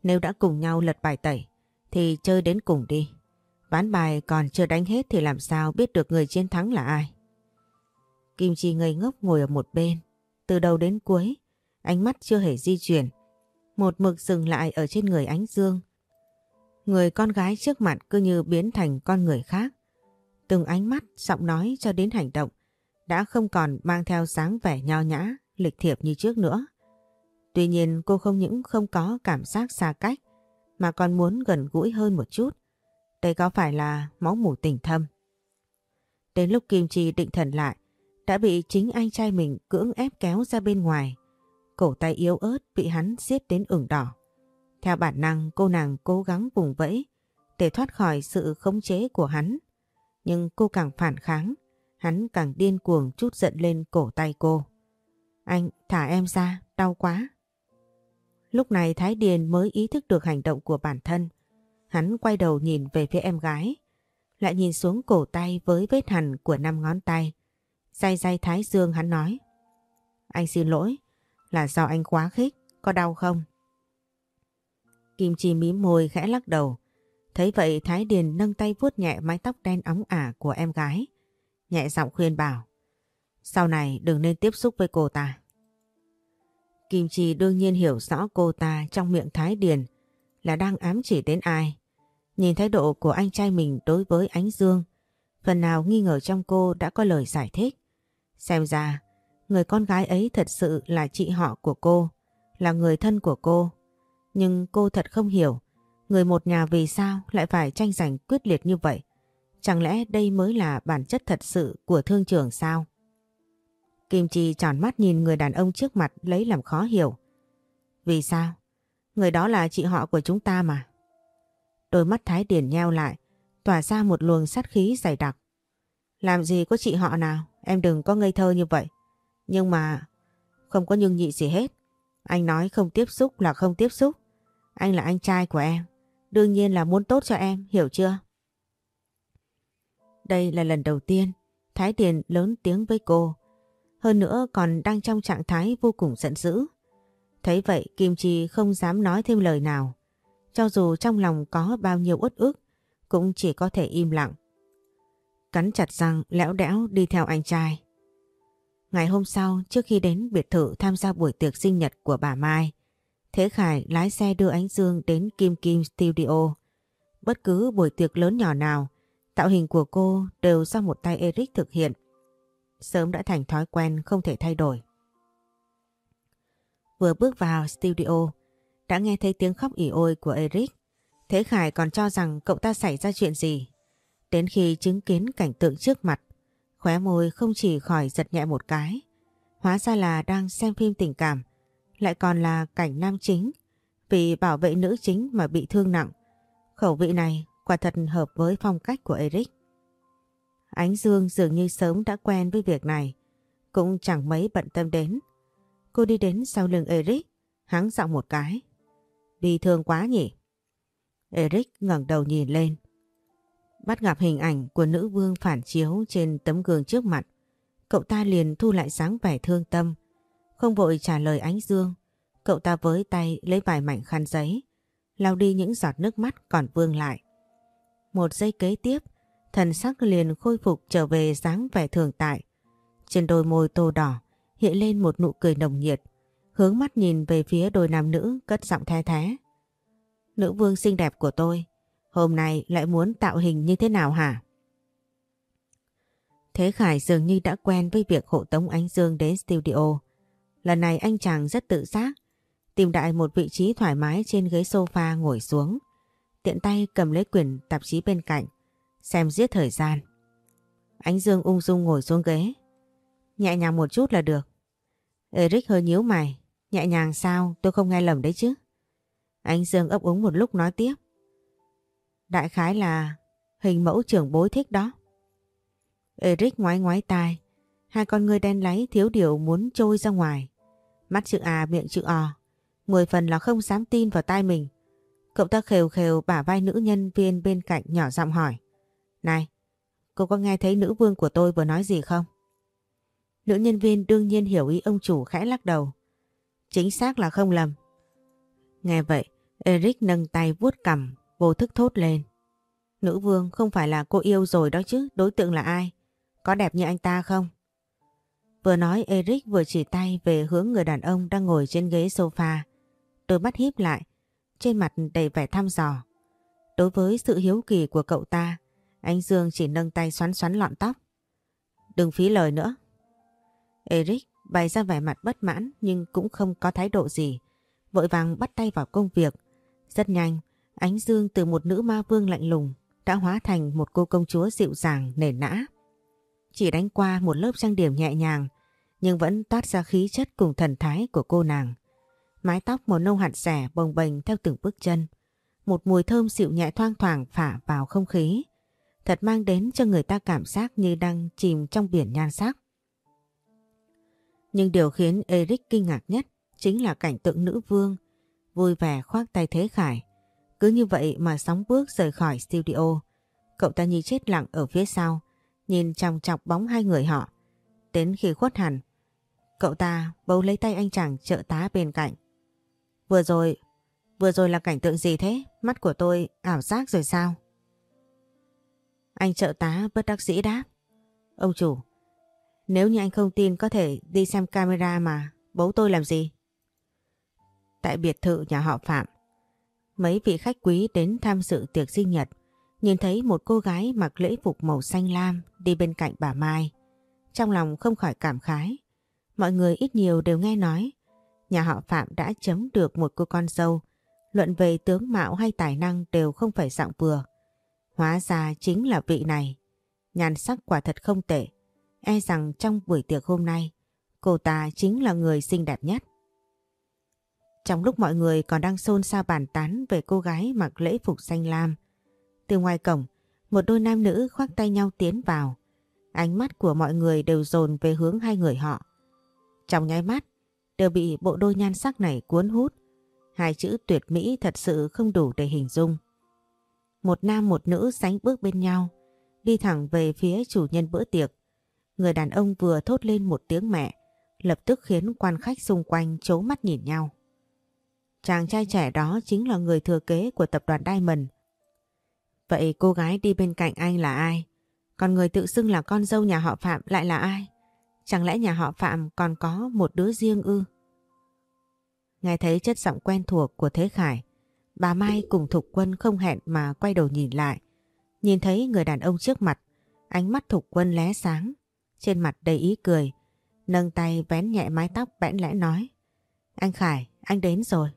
Nếu đã cùng nhau lật bài tẩy, thì chơi đến cùng đi. Ván bài còn chưa đánh hết thì làm sao biết được người chiến thắng là ai. Kim Chi ngây ngốc ngồi ở một bên, từ đầu đến cuối, ánh mắt chưa hề di chuyển. Một mực dừng lại ở trên người ánh dương. Người con gái trước mặt cứ như biến thành con người khác. Từng ánh mắt, giọng nói cho đến hành động đã không còn mang theo sáng vẻ nho nhã, lịch thiệp như trước nữa. Tuy nhiên cô không những không có cảm giác xa cách mà còn muốn gần gũi hơn một chút. Đây có phải là máu mủ tình thâm? Đến lúc Kim Chi định thần lại, đã bị chính anh trai mình cưỡng ép kéo ra bên ngoài. Cổ tay yếu ớt bị hắn siết đến ửng đỏ. Theo bản năng cô nàng cố gắng vùng vẫy để thoát khỏi sự khống chế của hắn. Nhưng cô càng phản kháng, hắn càng điên cuồng chút giận lên cổ tay cô. Anh thả em ra, đau quá. Lúc này Thái Điền mới ý thức được hành động của bản thân. Hắn quay đầu nhìn về phía em gái, lại nhìn xuống cổ tay với vết hằn của năm ngón tay. Day day Thái Dương hắn nói. Anh xin lỗi, là do anh quá khích, có đau không? Kim Chi mím môi khẽ lắc đầu. Thấy vậy Thái Điền nâng tay vuốt nhẹ mái tóc đen óng ả của em gái. Nhẹ giọng khuyên bảo. Sau này đừng nên tiếp xúc với cô ta. Kim Chi đương nhiên hiểu rõ cô ta trong miệng Thái Điền là đang ám chỉ đến ai. Nhìn thái độ của anh trai mình đối với Ánh Dương, phần nào nghi ngờ trong cô đã có lời giải thích. Xem ra, người con gái ấy thật sự là chị họ của cô, là người thân của cô. Nhưng cô thật không hiểu, người một nhà vì sao lại phải tranh giành quyết liệt như vậy. Chẳng lẽ đây mới là bản chất thật sự của thương trường sao? Kim Chi tròn mắt nhìn người đàn ông trước mặt lấy làm khó hiểu. Vì sao? Người đó là chị họ của chúng ta mà. Đôi mắt Thái Điển nheo lại, tỏa ra một luồng sát khí dày đặc. Làm gì có chị họ nào, em đừng có ngây thơ như vậy. Nhưng mà không có nhưng nhị gì hết. Anh nói không tiếp xúc là không tiếp xúc. Anh là anh trai của em. Đương nhiên là muốn tốt cho em, hiểu chưa? Đây là lần đầu tiên Thái Điền lớn tiếng với cô. Hơn nữa còn đang trong trạng thái vô cùng giận dữ. Thấy vậy Kim Chi không dám nói thêm lời nào. Cho dù trong lòng có bao nhiêu uất ức, cũng chỉ có thể im lặng. Cắn chặt răng lẽo đẽo đi theo anh trai. Ngày hôm sau, trước khi đến biệt thự tham gia buổi tiệc sinh nhật của bà Mai, Thế Khải lái xe đưa Ánh Dương đến Kim Kim Studio. Bất cứ buổi tiệc lớn nhỏ nào, tạo hình của cô đều do một tay Eric thực hiện. Sớm đã thành thói quen không thể thay đổi. Vừa bước vào studio, đã nghe thấy tiếng khóc ỉ ôi của Eric. Thế Khải còn cho rằng cậu ta xảy ra chuyện gì. Đến khi chứng kiến cảnh tượng trước mặt, khóe môi không chỉ khỏi giật nhẹ một cái. Hóa ra là đang xem phim tình cảm, lại còn là cảnh nam chính, vì bảo vệ nữ chính mà bị thương nặng. Khẩu vị này quả thật hợp với phong cách của Eric. Ánh Dương dường như sớm đã quen với việc này, cũng chẳng mấy bận tâm đến. Cô đi đến sau lưng Eric, hắng giọng một cái. Bị thương quá nhỉ? Eric ngẩng đầu nhìn lên. Bắt gặp hình ảnh của nữ vương phản chiếu trên tấm gương trước mặt. Cậu ta liền thu lại sáng vẻ thương tâm. Không vội trả lời ánh dương. Cậu ta với tay lấy vài mảnh khăn giấy. lau đi những giọt nước mắt còn vương lại. Một giây kế tiếp, thần sắc liền khôi phục trở về dáng vẻ thường tại. Trên đôi môi tô đỏ hiện lên một nụ cười nồng nhiệt hướng mắt nhìn về phía đôi nam nữ cất giọng the thế. Nữ vương xinh đẹp của tôi, hôm nay lại muốn tạo hình như thế nào hả? Thế Khải dường như đã quen với việc hộ tống Ánh Dương đến studio. Lần này anh chàng rất tự giác, tìm đại một vị trí thoải mái trên ghế sofa ngồi xuống. Tiện tay cầm lấy quyển tạp chí bên cạnh, xem giết thời gian. Ánh Dương ung dung ngồi xuống ghế. Nhẹ nhàng một chút là được. Eric hơi nhíu mày, Nhẹ nhàng sao tôi không nghe lầm đấy chứ. Anh Dương ấp úng một lúc nói tiếp. Đại khái là hình mẫu trưởng bối thích đó. Eric ngoái ngoái tai. Hai con người đen láy thiếu điều muốn trôi ra ngoài. Mắt chữ A miệng chữ O. Mười phần là không dám tin vào tai mình. Cậu ta khều khều bả vai nữ nhân viên bên cạnh nhỏ giọng hỏi. Này, cô có nghe thấy nữ vương của tôi vừa nói gì không? Nữ nhân viên đương nhiên hiểu ý ông chủ khẽ lắc đầu. Chính xác là không lầm. Nghe vậy, Eric nâng tay vuốt cằm, vô thức thốt lên. Nữ vương không phải là cô yêu rồi đó chứ, đối tượng là ai? Có đẹp như anh ta không? Vừa nói Eric vừa chỉ tay về hướng người đàn ông đang ngồi trên ghế sofa. Đôi mắt híp lại, trên mặt đầy vẻ thăm dò. Đối với sự hiếu kỳ của cậu ta, anh Dương chỉ nâng tay xoắn xoắn lọn tóc. Đừng phí lời nữa. Eric bày ra vẻ mặt bất mãn nhưng cũng không có thái độ gì. Vội vàng bắt tay vào công việc. Rất nhanh, Ánh Dương từ một nữ ma vương lạnh lùng đã hóa thành một cô công chúa dịu dàng, nể nã. Chỉ đánh qua một lớp trang điểm nhẹ nhàng nhưng vẫn toát ra khí chất cùng thần thái của cô nàng. Mái tóc màu nâu hạt rẻ bồng bềnh theo từng bước chân. Một mùi thơm dịu nhẹ thoang thoảng phả vào không khí. Thật mang đến cho người ta cảm giác như đang chìm trong biển nhan sắc. Nhưng điều khiến Eric kinh ngạc nhất chính là cảnh tượng nữ vương vui vẻ khoác tay Thế Khải. Cứ như vậy mà sóng bước rời khỏi studio. Cậu ta như chết lặng ở phía sau, nhìn chòng chọc bóng hai người họ. Đến khi khuất hẳn, cậu ta bấu lấy tay anh chàng trợ tá bên cạnh. Vừa rồi, vừa rồi là cảnh tượng gì thế? Mắt của tôi ảo giác rồi sao? Anh trợ tá bất đắc dĩ đáp. Ông chủ, nếu như anh không tin có thể đi xem camera mà bố tôi làm gì? Tại biệt thự nhà họ Phạm, mấy vị khách quý đến tham dự tiệc sinh nhật nhìn thấy một cô gái mặc lễ phục màu xanh lam đi bên cạnh bà Mai. Trong lòng không khỏi cảm khái. Mọi người ít nhiều đều nghe nói nhà họ Phạm đã chấm được một cô con dâu. Luận về tướng mạo hay tài năng đều không phải dạng vừa. Hóa ra chính là vị này. Nhàn sắc quả thật không tệ. E rằng trong buổi tiệc hôm nay, cô ta chính là người xinh đẹp nhất. Trong lúc mọi người còn đang xôn xao bàn tán về cô gái mặc lễ phục xanh lam, từ ngoài cổng, một đôi nam nữ khoác tay nhau tiến vào. Ánh mắt của mọi người đều dồn về hướng hai người họ. Trong nháy mắt, đều bị bộ đôi nhan sắc này cuốn hút. Hai chữ tuyệt mỹ thật sự không đủ để hình dung. Một nam một nữ sánh bước bên nhau, đi thẳng về phía chủ nhân bữa tiệc. Người đàn ông vừa thốt lên một tiếng mẹ, lập tức khiến quan khách xung quanh chố mắt nhìn nhau. Chàng trai trẻ đó chính là người thừa kế của tập đoàn Diamond. Vậy cô gái đi bên cạnh anh là ai? Còn người tự xưng là con dâu nhà họ Phạm lại là ai? Chẳng lẽ nhà họ Phạm còn có một đứa riêng ư? Nghe thấy chất giọng quen thuộc của Thế Khải, bà Mai cùng Thục Quân không hẹn mà quay đầu nhìn lại. Nhìn thấy người đàn ông trước mặt, ánh mắt Thục Quân lé sáng, trên mặt đầy ý cười, nâng tay vén nhẹ mái tóc bẽn lẽ nói. Anh Khải, anh đến rồi.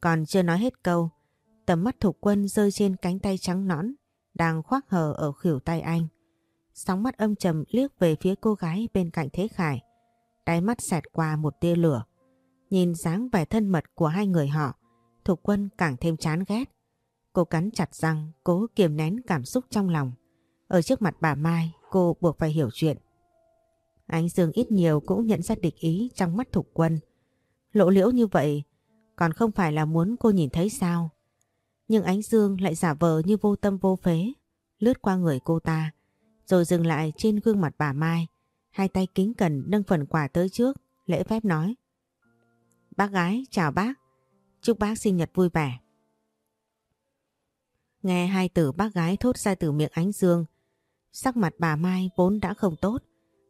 Còn chưa nói hết câu, tầm mắt Thục Quân rơi trên cánh tay trắng nõn, đang khoác hờ ở khỉu tay anh. Sóng mắt âm trầm liếc về phía cô gái bên cạnh Thế Khải. Đáy mắt xẹt qua một tia lửa. Nhìn dáng vẻ thân mật của hai người họ, Thục Quân càng thêm chán ghét. Cô cắn chặt răng, cố kiềm nén cảm xúc trong lòng. Ở trước mặt bà Mai, cô buộc phải hiểu chuyện. Ánh Dương ít nhiều cũng nhận ra địch ý trong mắt Thục Quân. Lộ liễu như vậy, còn không phải là muốn cô nhìn thấy sao? Nhưng ánh Dương lại giả vờ như vô tâm vô phế, lướt qua người cô ta, rồi dừng lại trên gương mặt bà Mai, hai tay kính cẩn nâng phần quà tới trước, lễ phép nói. Bác gái, chào bác, chúc bác sinh nhật vui vẻ. Nghe hai từ bác gái thốt ra từ miệng ánh dương, sắc mặt bà Mai vốn đã không tốt,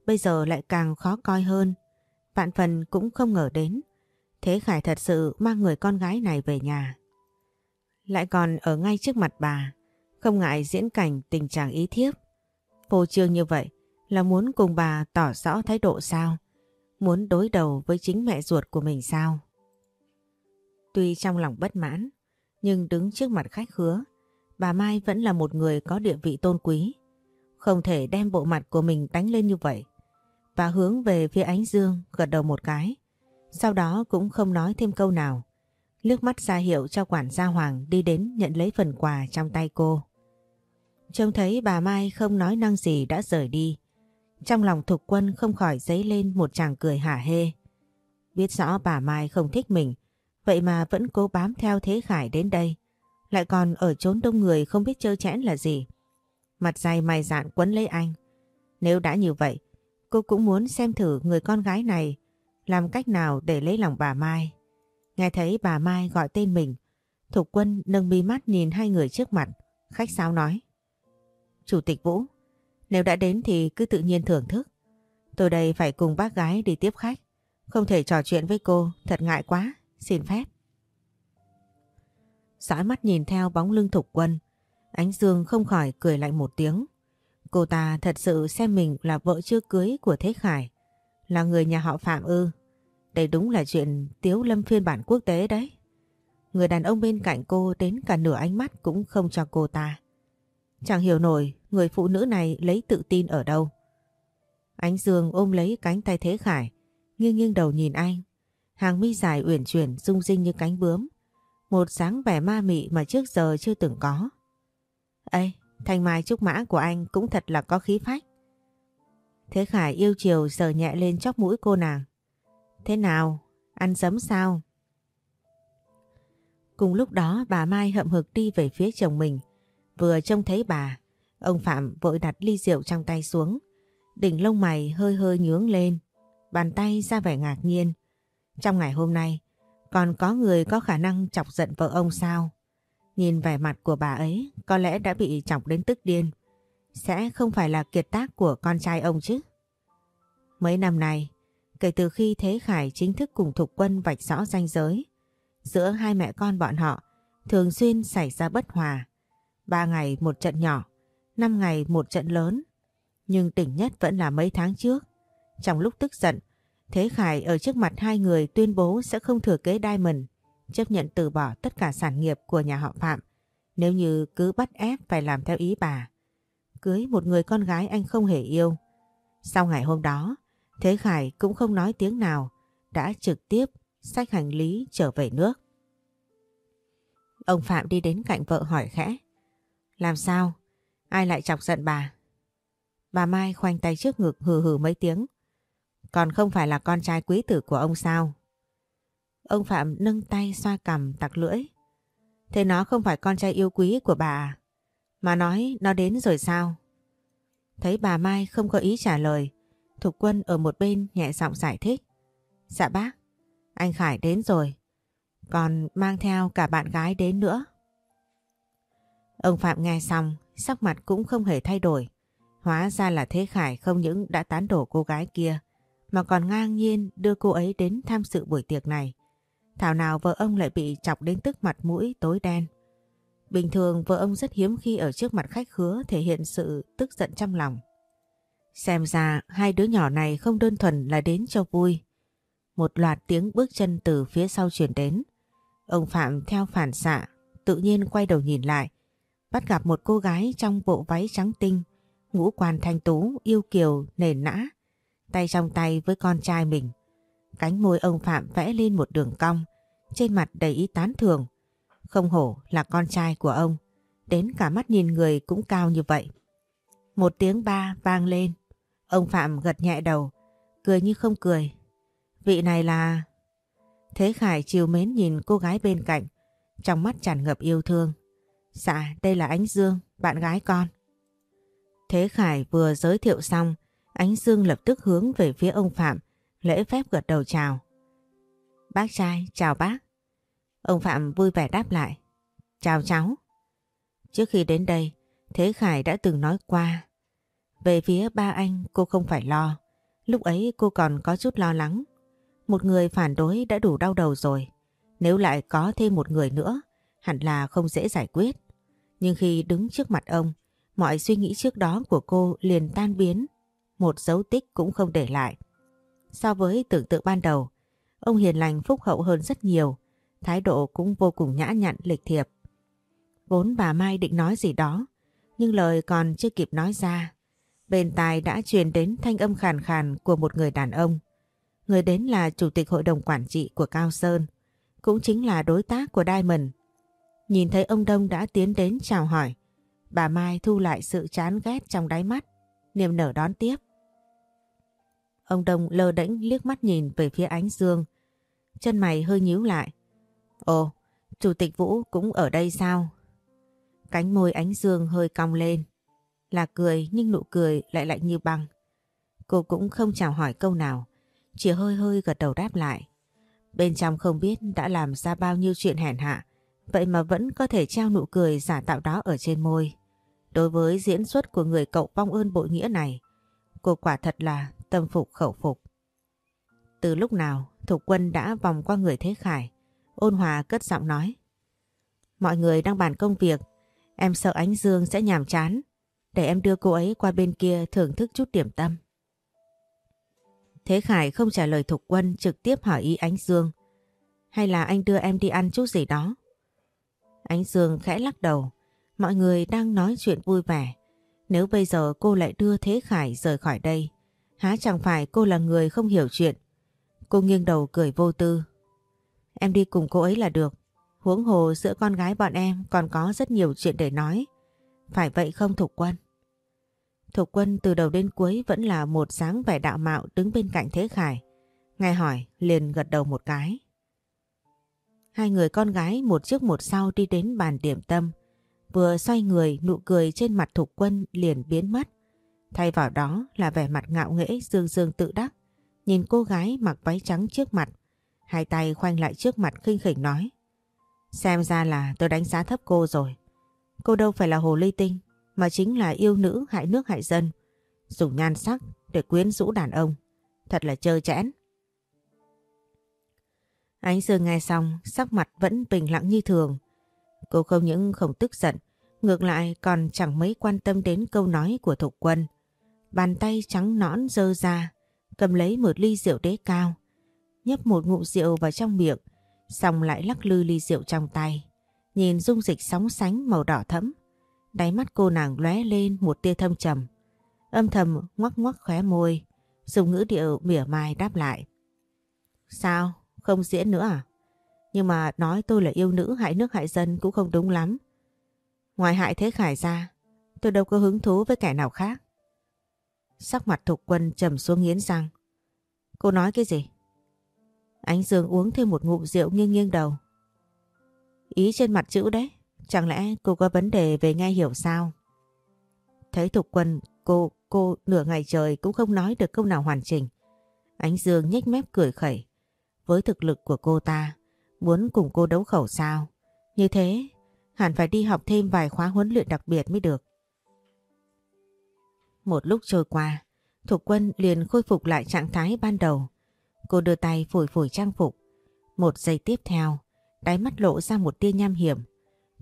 bây giờ lại càng khó coi hơn. Vạn phần cũng không ngờ đến, Thế Khải thật sự mang người con gái này về nhà. Lại còn ở ngay trước mặt bà, không ngại diễn cảnh tình trạng ý thiếp. Phô trương như vậy là muốn cùng bà tỏ rõ thái độ sao? Muốn đối đầu với chính mẹ ruột của mình sao? Tuy trong lòng bất mãn, nhưng đứng trước mặt khách khứa, bà Mai vẫn là một người có địa vị tôn quý. Không thể đem bộ mặt của mình đánh lên như vậy. Bà hướng về phía ánh dương gật đầu một cái. Sau đó cũng không nói thêm câu nào. Liếc mắt ra hiệu cho quản gia Hoàng đi đến nhận lấy phần quà trong tay cô. Trông thấy bà Mai không nói năng gì đã rời đi. Trong lòng Thục Quân không khỏi dấy lên một chàng cười hả hê. Biết rõ bà Mai không thích mình, vậy mà vẫn cố bám theo Thế Khải đến đây. Lại còn ở chốn đông người không biết chơi chẽn là gì. Mặt dày mày dạn quấn lấy anh. Nếu đã như vậy, cô cũng muốn xem thử người con gái này làm cách nào để lấy lòng bà Mai. Nghe thấy bà Mai gọi tên mình, Thục Quân nâng mi mắt nhìn hai người trước mặt, khách sáo nói. Chủ tịch Vũ, nếu đã đến thì cứ tự nhiên thưởng thức. Tôi đây phải cùng bác gái đi tiếp khách. Không thể trò chuyện với cô, thật ngại quá, xin phép. Dõi mắt nhìn theo bóng lưng Thục Quân, Ánh Dương không khỏi cười lạnh một tiếng. Cô ta thật sự xem mình là vợ chưa cưới của Thế Khải, là người nhà họ Phạm ư. Đây đúng là chuyện Tiếu Lâm phiên bản quốc tế đấy. Người đàn ông bên cạnh cô đến cả nửa ánh mắt cũng không cho cô ta. Chẳng hiểu nổi người phụ nữ này lấy tự tin ở đâu. Ánh Dương ôm lấy cánh tay Thế Khải, nghiêng nghiêng đầu nhìn anh. Hàng mi dài uyển chuyển rung rinh như cánh bướm. Một dáng vẻ ma mị mà trước giờ chưa từng có. Ê, thanh mai trúc mã của anh cũng thật là có khí phách. Thế Khải yêu chiều sờ nhẹ lên chóc mũi cô nàng. Thế nào? Ăn sấm sao? Cùng lúc đó bà Mai hậm hực đi về phía chồng mình. Vừa trông thấy bà, ông Phạm vội đặt ly rượu trong tay xuống. Đỉnh lông mày hơi hơi nhướng lên, bàn tay ra vẻ ngạc nhiên. Trong ngày hôm nay, còn có người có khả năng chọc giận vợ ông sao? Nhìn vẻ mặt của bà ấy, có lẽ đã bị chọc đến tức điên. Sẽ không phải là kiệt tác của con trai ông chứ? Mấy năm nay, kể từ khi Thế Khải chính thức cùng Thục Quân vạch rõ ranh giới, giữa hai mẹ con bọn họ thường xuyên xảy ra bất hòa. Ba ngày một trận nhỏ, năm ngày một trận lớn. Nhưng tỉnh nhất vẫn là mấy tháng trước. Trong lúc tức giận, Thế Khải ở trước mặt hai người tuyên bố sẽ không thừa kế Diamond, chấp nhận từ bỏ tất cả sản nghiệp của nhà họ Phạm nếu như cứ bắt ép phải làm theo ý bà. Cưới một người con gái anh không hề yêu. Sau ngày hôm đó, Thế Khải cũng không nói tiếng nào, đã trực tiếp xách hành lý trở về nước. Ông Phạm đi đến cạnh vợ hỏi khẽ. Làm sao? Ai lại chọc giận bà? Bà Mai khoanh tay trước ngực hừ hừ mấy tiếng. Còn không phải là con trai quý tử của ông sao? Ông Phạm nâng tay xoa cằm tặc lưỡi. Thế nó không phải con trai yêu quý của bà à? Mà nói nó đến rồi sao? Thấy bà Mai không có ý trả lời, Thục Quân ở một bên nhẹ giọng giải thích. Dạ bác, anh Khải đến rồi, còn mang theo cả bạn gái đến nữa. Ông Phạm nghe xong, sắc mặt cũng không hề thay đổi. Hóa ra là Thế Khải không những đã tán đổ cô gái kia, mà còn ngang nhiên đưa cô ấy đến tham dự buổi tiệc này. Thảo nào vợ ông lại bị chọc đến tức mặt mũi tối đen. Bình thường vợ ông rất hiếm khi ở trước mặt khách khứa thể hiện sự tức giận trong lòng. Xem ra hai đứa nhỏ này không đơn thuần là đến cho vui. Một loạt tiếng bước chân từ phía sau chuyển đến. Ông Phạm theo phản xạ, tự nhiên quay đầu nhìn lại. Bắt gặp một cô gái trong bộ váy trắng tinh, ngũ quan thanh tú, yêu kiều, nền nã. Tay trong tay với con trai mình. Cánh môi ông Phạm vẽ lên một đường cong, trên mặt đầy ý tán thường. Không hổ là con trai của ông, đến cả mắt nhìn người cũng cao như vậy. Một tiếng ba vang lên, ông Phạm gật nhẹ đầu, cười như không cười. Vị này là... Thế Khải chiều mến nhìn cô gái bên cạnh, trong mắt tràn ngập yêu thương. Dạ, đây là Ánh Dương, bạn gái con. Thế Khải vừa giới thiệu xong, Ánh Dương lập tức hướng về phía ông Phạm, lễ phép gật đầu chào. Bác trai, chào bác. Ông Phạm vui vẻ đáp lại. Chào cháu. Trước khi đến đây, Thế Khải đã từng nói qua. Về phía ba anh cô không phải lo. Lúc ấy cô còn có chút lo lắng. Một người phản đối đã đủ đau đầu rồi. Nếu lại có thêm một người nữa, hẳn là không dễ giải quyết. Nhưng khi đứng trước mặt ông, mọi suy nghĩ trước đó của cô liền tan biến. Một dấu tích cũng không để lại. So với tưởng tượng ban đầu, ông hiền lành phúc hậu hơn rất nhiều thái độ cũng vô cùng nhã nhặn lịch thiệp. Vốn bà Mai định nói gì đó, nhưng lời còn chưa kịp nói ra. Bên tai đã truyền đến thanh âm khàn khàn của một người đàn ông. Người đến là chủ tịch hội đồng quản trị của Cao Sơn, cũng chính là đối tác của Diamond. Nhìn thấy ông Đông đã tiến đến chào hỏi, bà Mai thu lại sự chán ghét trong đáy mắt, niềm nở đón tiếp. Ông Đông lơ đễnh liếc mắt nhìn về phía ánh dương, chân mày hơi nhíu lại. Ồ, Chủ tịch Vũ cũng ở đây sao? Cánh môi ánh dương hơi cong lên. Là cười nhưng nụ cười lại lạnh như băng. Cô cũng không chào hỏi câu nào, chỉ hơi hơi gật đầu đáp lại. Bên trong không biết đã làm ra bao nhiêu chuyện hèn hạ, vậy mà vẫn có thể trao nụ cười giả tạo đó ở trên môi. Đối với diễn xuất của người cậu vong ơn bội nghĩa này, cô quả thật là tâm phục khẩu phục. Từ lúc nào Thục Quân đã vòng qua người Thế Khải, Ôn hòa cất giọng nói. Mọi người đang bàn công việc, em sợ Ánh Dương sẽ nhàm chán. Để em đưa cô ấy qua bên kia thưởng thức chút điểm tâm. Thế Khải không trả lời Thục Quân trực tiếp hỏi ý Ánh Dương. Hay là anh đưa em đi ăn chút gì đó? Ánh Dương khẽ lắc đầu. Mọi người đang nói chuyện vui vẻ. Nếu bây giờ cô lại đưa Thế Khải rời khỏi đây, há chẳng phải cô là người không hiểu chuyện. Cô nghiêng đầu cười vô tư, Em đi cùng cô ấy là được. Huống hồ giữa con gái bọn em còn có rất nhiều chuyện để nói. Phải vậy không, Thục Quân? Thục quân từ đầu đến cuối vẫn là một dáng vẻ đạo mạo đứng bên cạnh Thế Khải. Nghe hỏi, liền gật đầu một cái. Hai người con gái một trước một sau đi đến bàn điểm tâm. Vừa xoay người, nụ cười trên mặt thục quân liền biến mất. Thay vào đó là vẻ mặt ngạo nghễ, dương dương tự đắc. Nhìn cô gái mặc váy trắng trước mặt. Hai tay khoanh lại trước mặt khinh khỉnh nói. Xem ra là tôi đánh giá thấp cô rồi. Cô đâu phải là hồ ly tinh mà chính là yêu nữ hại nước hại dân. Dùng nhan sắc để quyến rũ đàn ông. Thật là chơi chẽn. Ánh Dương nghe xong, sắc mặt vẫn bình lặng như thường. Cô không những không tức giận, ngược lại còn chẳng mấy quan tâm đến câu nói của Thục Quân. Bàn tay trắng nõn dơ ra, cầm lấy một ly rượu đế cao, nhấp một ngụm rượu vào trong miệng, xong lại lắc lư ly rượu trong tay. Nhìn dung dịch sóng sánh màu đỏ thẫm, đáy mắt cô nàng lóe lên một tia thâm trầm. Âm thầm ngoắc ngoắc khóe môi, dùng ngữ điệu mỉa mai đáp lại. Sao? Không diễn nữa à? Nhưng mà nói tôi là yêu nữ hại nước hại dân cũng không đúng lắm. Ngoài hại thế khải ra, tôi đâu có hứng thú với kẻ nào khác. Sắc mặt thục quân trầm xuống nghiến răng. Cô nói cái gì? Ánh Dương uống thêm một ngụm rượu nghiêng nghiêng đầu. Ý trên mặt chữ đấy, chẳng lẽ cô có vấn đề về nghe hiểu sao? Thấy thục quân, cô, cô nửa ngày trời cũng không nói được câu nào hoàn chỉnh. Ánh Dương nhếch mép cười khẩy. Với thực lực của cô ta, muốn cùng cô đấu khẩu sao? Như thế, hẳn phải đi học thêm vài khóa huấn luyện đặc biệt mới được. Một lúc trôi qua, Thục Quân liền khôi phục lại trạng thái ban đầu. Cô đưa tay phủi phủi trang phục. Một giây tiếp theo, đáy mắt lộ ra một tia nham hiểm.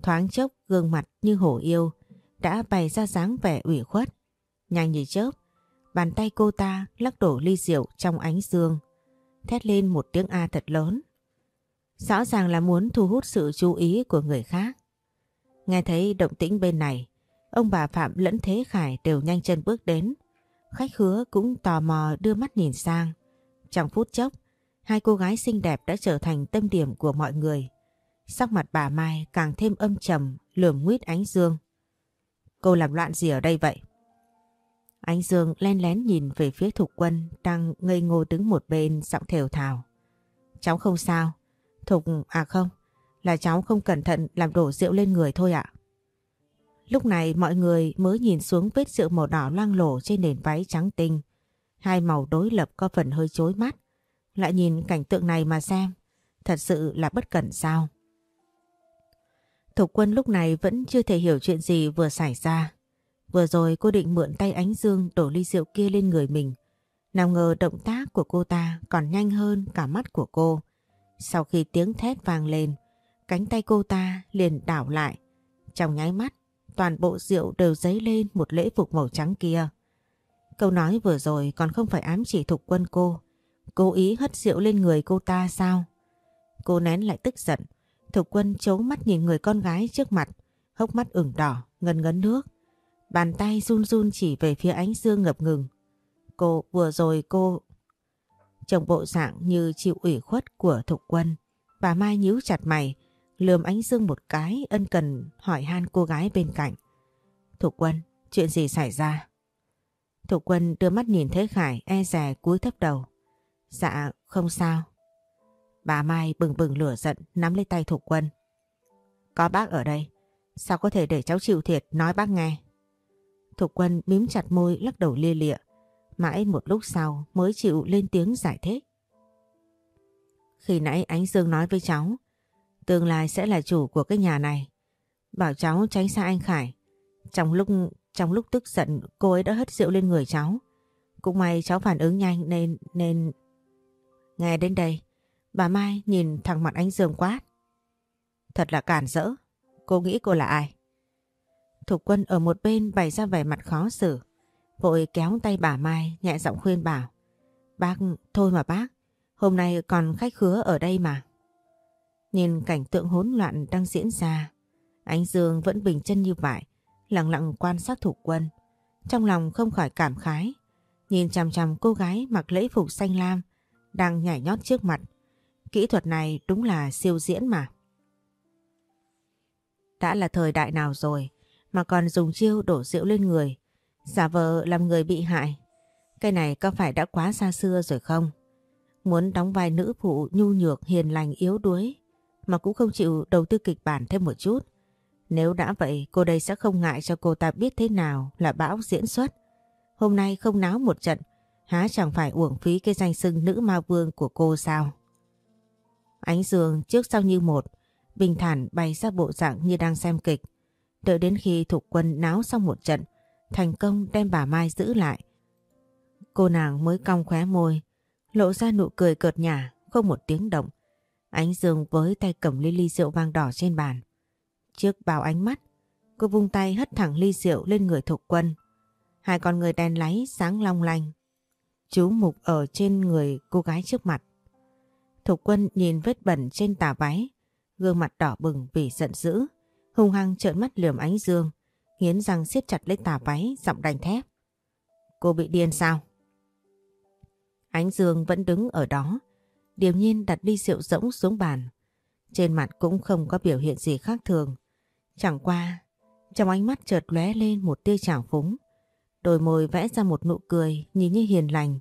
Thoáng chốc gương mặt như hổ yêu đã bày ra dáng vẻ ủy khuất. Nhanh như chớp, bàn tay cô ta lắc đổ ly rượu trong ánh dương thét lên một tiếng A thật lớn. Rõ ràng là muốn thu hút sự chú ý của người khác. Nghe thấy động tĩnh bên này, ông bà Phạm lẫn Thế Khải đều nhanh chân bước đến. Khách hứa cũng tò mò đưa mắt nhìn sang. Trong phút chốc, hai cô gái xinh đẹp đã trở thành tâm điểm của mọi người. Sắc mặt bà Mai càng thêm âm trầm, lườm nguyết ánh dương. Cô làm loạn gì ở đây vậy? Ánh Dương len lén nhìn về phía Thục Quân đang ngây ngô đứng một bên giọng thều thào. Cháu không sao. Thục à không, là cháu không cẩn thận làm đổ rượu lên người thôi ạ. Lúc này mọi người mới nhìn xuống vết rượu màu đỏ loang lổ trên nền váy trắng tinh. Hai màu đối lập có phần hơi chối mắt. Lại nhìn cảnh tượng này mà xem. Thật sự là bất cẩn sao. Thục quân lúc này vẫn chưa thể hiểu chuyện gì vừa xảy ra. Vừa rồi cô định mượn tay ánh dương đổ ly rượu kia lên người mình. Nào ngờ động tác của cô ta còn nhanh hơn cả mắt của cô. Sau khi tiếng thét vang lên, cánh tay cô ta liền đảo lại. Trong nháy mắt, toàn bộ rượu đều dấy lên một lễ phục màu trắng kia. Câu nói vừa rồi còn không phải ám chỉ thục quân cô. Cố ý hất rượu lên người cô ta sao? Cô nén lại tức giận. Thục quân chấu mắt nhìn người con gái trước mặt, hốc mắt ửng đỏ, ngấn ngấn nước. Bàn tay run run chỉ về phía ánh dương ngập ngừng. Cô vừa rồi cô... Chồng bộ dạng như chịu ủy khuất của thục quân. Bà Mai nhíu chặt mày, lườm ánh dương một cái ân cần hỏi han cô gái bên cạnh. Thục quân, chuyện gì xảy ra? Thục quân đưa mắt nhìn thấy Khải e rè cúi thấp đầu. Dạ, không sao. Bà Mai bừng bừng lửa giận nắm lấy tay Thục quân. Có bác ở đây, sao có thể để cháu chịu thiệt nói bác nghe. Thục quân mím chặt môi lắc đầu lia lịa. Mãi một lúc sau mới chịu lên tiếng giải thích. Khi nãy Ánh Dương nói với cháu, tương lai sẽ là chủ của cái nhà này. Bảo cháu tránh xa anh Khải. Trong lúc trong lúc tức giận cô ấy đã hất rượu lên người cháu. Cũng may cháu phản ứng nhanh nên... nên... Nghe đến đây, bà Mai nhìn thẳng mặt anh Dương quát. Thật là cản rỡ. Cô nghĩ cô là ai? Thục quân ở một bên bày ra vẻ mặt khó xử. Vội kéo tay bà Mai nhẹ giọng khuyên bảo. Bác, thôi mà bác. Hôm nay còn khách khứa ở đây mà. Nhìn cảnh tượng hỗn loạn đang diễn ra. anh Dương vẫn bình chân như vậy. Lặng lặng quan sát thủ quân. Trong lòng không khỏi cảm khái. Nhìn chằm chằm cô gái mặc lễ phục xanh lam đang nhảy nhót trước mặt. Kỹ thuật này đúng là siêu diễn mà. Đã là thời đại nào rồi mà còn dùng chiêu đổ rượu lên người. Giả vờ làm người bị hại. Cái này có phải đã quá xa xưa rồi không? Muốn đóng vai nữ phụ nhu nhược hiền lành yếu đuối mà cũng không chịu đầu tư kịch bản thêm một chút. Nếu đã vậy cô đây sẽ không ngại cho cô ta biết thế nào là bão diễn xuất. Hôm nay không náo một trận há chẳng phải uổng phí cái danh sưng nữ ma vương của cô sao? Ánh dương trước sau như một, bình thản bay ra bộ dạng như đang xem kịch. Đợi đến khi thục quân náo xong một trận, thành công đem bà Mai giữ lại. Cô nàng mới cong khóe môi, lộ ra nụ cười cợt nhả, không một tiếng động. Ánh dương với tay cầm ly ly rượu vang đỏ trên bàn. Trước bao ánh mắt, cô vung tay hất thẳng ly rượu lên người thục quân. Hai con người đen láy sáng long lanh. Chú mục ở trên người cô gái trước mặt. Thục quân nhìn vết bẩn trên tà váy, gương mặt đỏ bừng vì giận dữ, hung hăng trợn mắt liềm ánh dương, nghiến răng siết chặt lấy tà váy, giọng đành thép. Cô bị điên sao? Ánh dương vẫn đứng ở đó, điềm nhiên đặt ly rượu rỗng xuống bàn. Trên mặt cũng không có biểu hiện gì khác thường. Chẳng qua, trong ánh mắt chợt lóe lên một tia trào phúng. Đôi môi vẽ ra một nụ cười nhìn như hiền lành,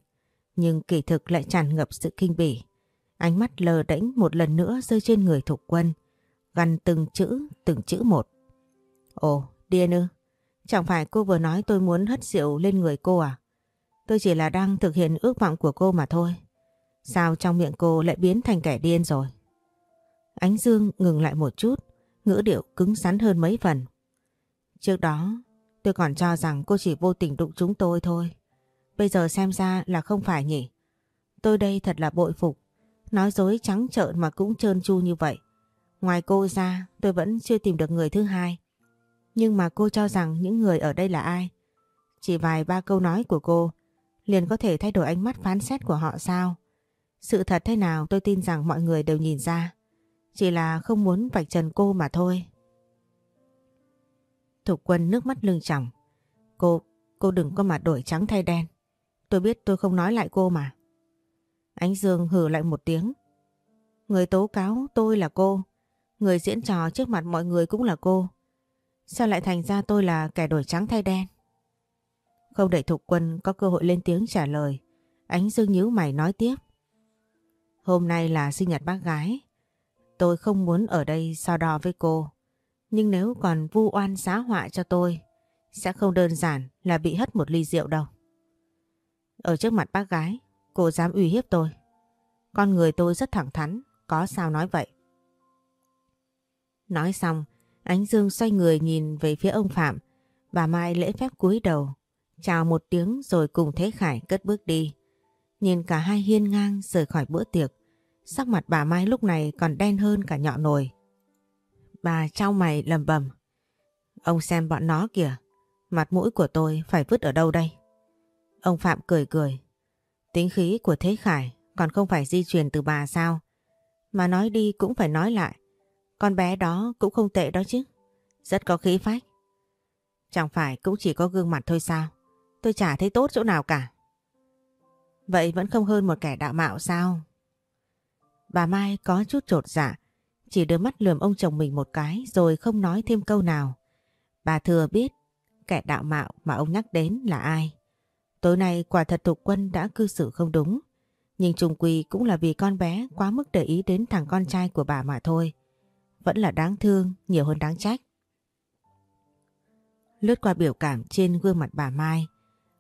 nhưng kỳ thực lại tràn ngập sự kinh bỉ. Ánh mắt lờ đễnh một lần nữa rơi trên người thục quân, gằn từng chữ, từng chữ một. Ồ, điên ư, chẳng phải cô vừa nói tôi muốn hất rượu lên người cô à? Tôi chỉ là đang thực hiện ước vọng của cô mà thôi. Sao trong miệng cô lại biến thành kẻ điên rồi? Ánh Dương ngừng lại một chút, ngữ điệu cứng rắn hơn mấy phần. Trước đó, tôi còn cho rằng cô chỉ vô tình đụng chúng tôi thôi. Bây giờ xem ra là không phải nhỉ? Tôi đây thật là bội phục. Nói dối trắng trợn mà cũng trơn tru như vậy. Ngoài cô ra, tôi vẫn chưa tìm được người thứ hai. Nhưng mà cô cho rằng những người ở đây là ai? Chỉ vài ba câu nói của cô liền có thể thay đổi ánh mắt phán xét của họ sao? Sự thật thế nào tôi tin rằng mọi người đều nhìn ra. Chỉ là không muốn vạch trần cô mà thôi. Thục quân nước mắt lưng tròng. Cô, cô đừng có mà đổi trắng thay đen. Tôi biết tôi không nói lại cô mà. Ánh Dương hừ lại một tiếng. Người tố cáo tôi là cô. Người diễn trò trước mặt mọi người cũng là cô. Sao lại thành ra tôi là kẻ đổi trắng thay đen? Không để Thục Quân có cơ hội lên tiếng trả lời. Ánh Dương nhíu mày nói tiếp. Hôm nay là sinh nhật bác gái. Tôi không muốn ở đây so đo với cô. Nhưng nếu còn vu oan xá họa cho tôi, sẽ không đơn giản là bị hất một ly rượu đâu. Ở trước mặt bác gái, cô dám uy hiếp tôi. Con người tôi rất thẳng thắn, có sao nói vậy. Nói xong, Ánh Dương xoay người nhìn về phía ông Phạm. Bà Mai lễ phép cúi đầu, chào một tiếng rồi cùng Thế Khải cất bước đi. Nhìn cả hai hiên ngang rời khỏi bữa tiệc, sắc mặt bà Mai lúc này còn đen hơn cả nhọ nồi. Bà trao mày lầm bầm. Ông xem bọn nó kìa, mặt mũi của tôi phải vứt ở đâu đây? Ông Phạm cười cười. Tính khí của Thế Khải còn không phải di truyền từ bà sao? Mà nói đi cũng phải nói lại. Con bé đó cũng không tệ đó chứ. Rất có khí phách. Chẳng phải cũng chỉ có gương mặt thôi sao? Tôi chả thấy tốt chỗ nào cả. Vậy vẫn không hơn một kẻ đạo mạo sao? Bà Mai có chút trột dạ, chỉ đưa mắt lườm ông chồng mình một cái rồi không nói thêm câu nào. Bà thừa biết kẻ đạo mạo mà ông nhắc đến là ai. Tối nay quả thật Thục Quân đã cư xử không đúng. Nhưng trùng quỳ cũng là vì con bé quá mức để ý đến thằng con trai của bà mà thôi. Vẫn là đáng thương nhiều hơn đáng trách. Lướt qua biểu cảm trên gương mặt bà Mai,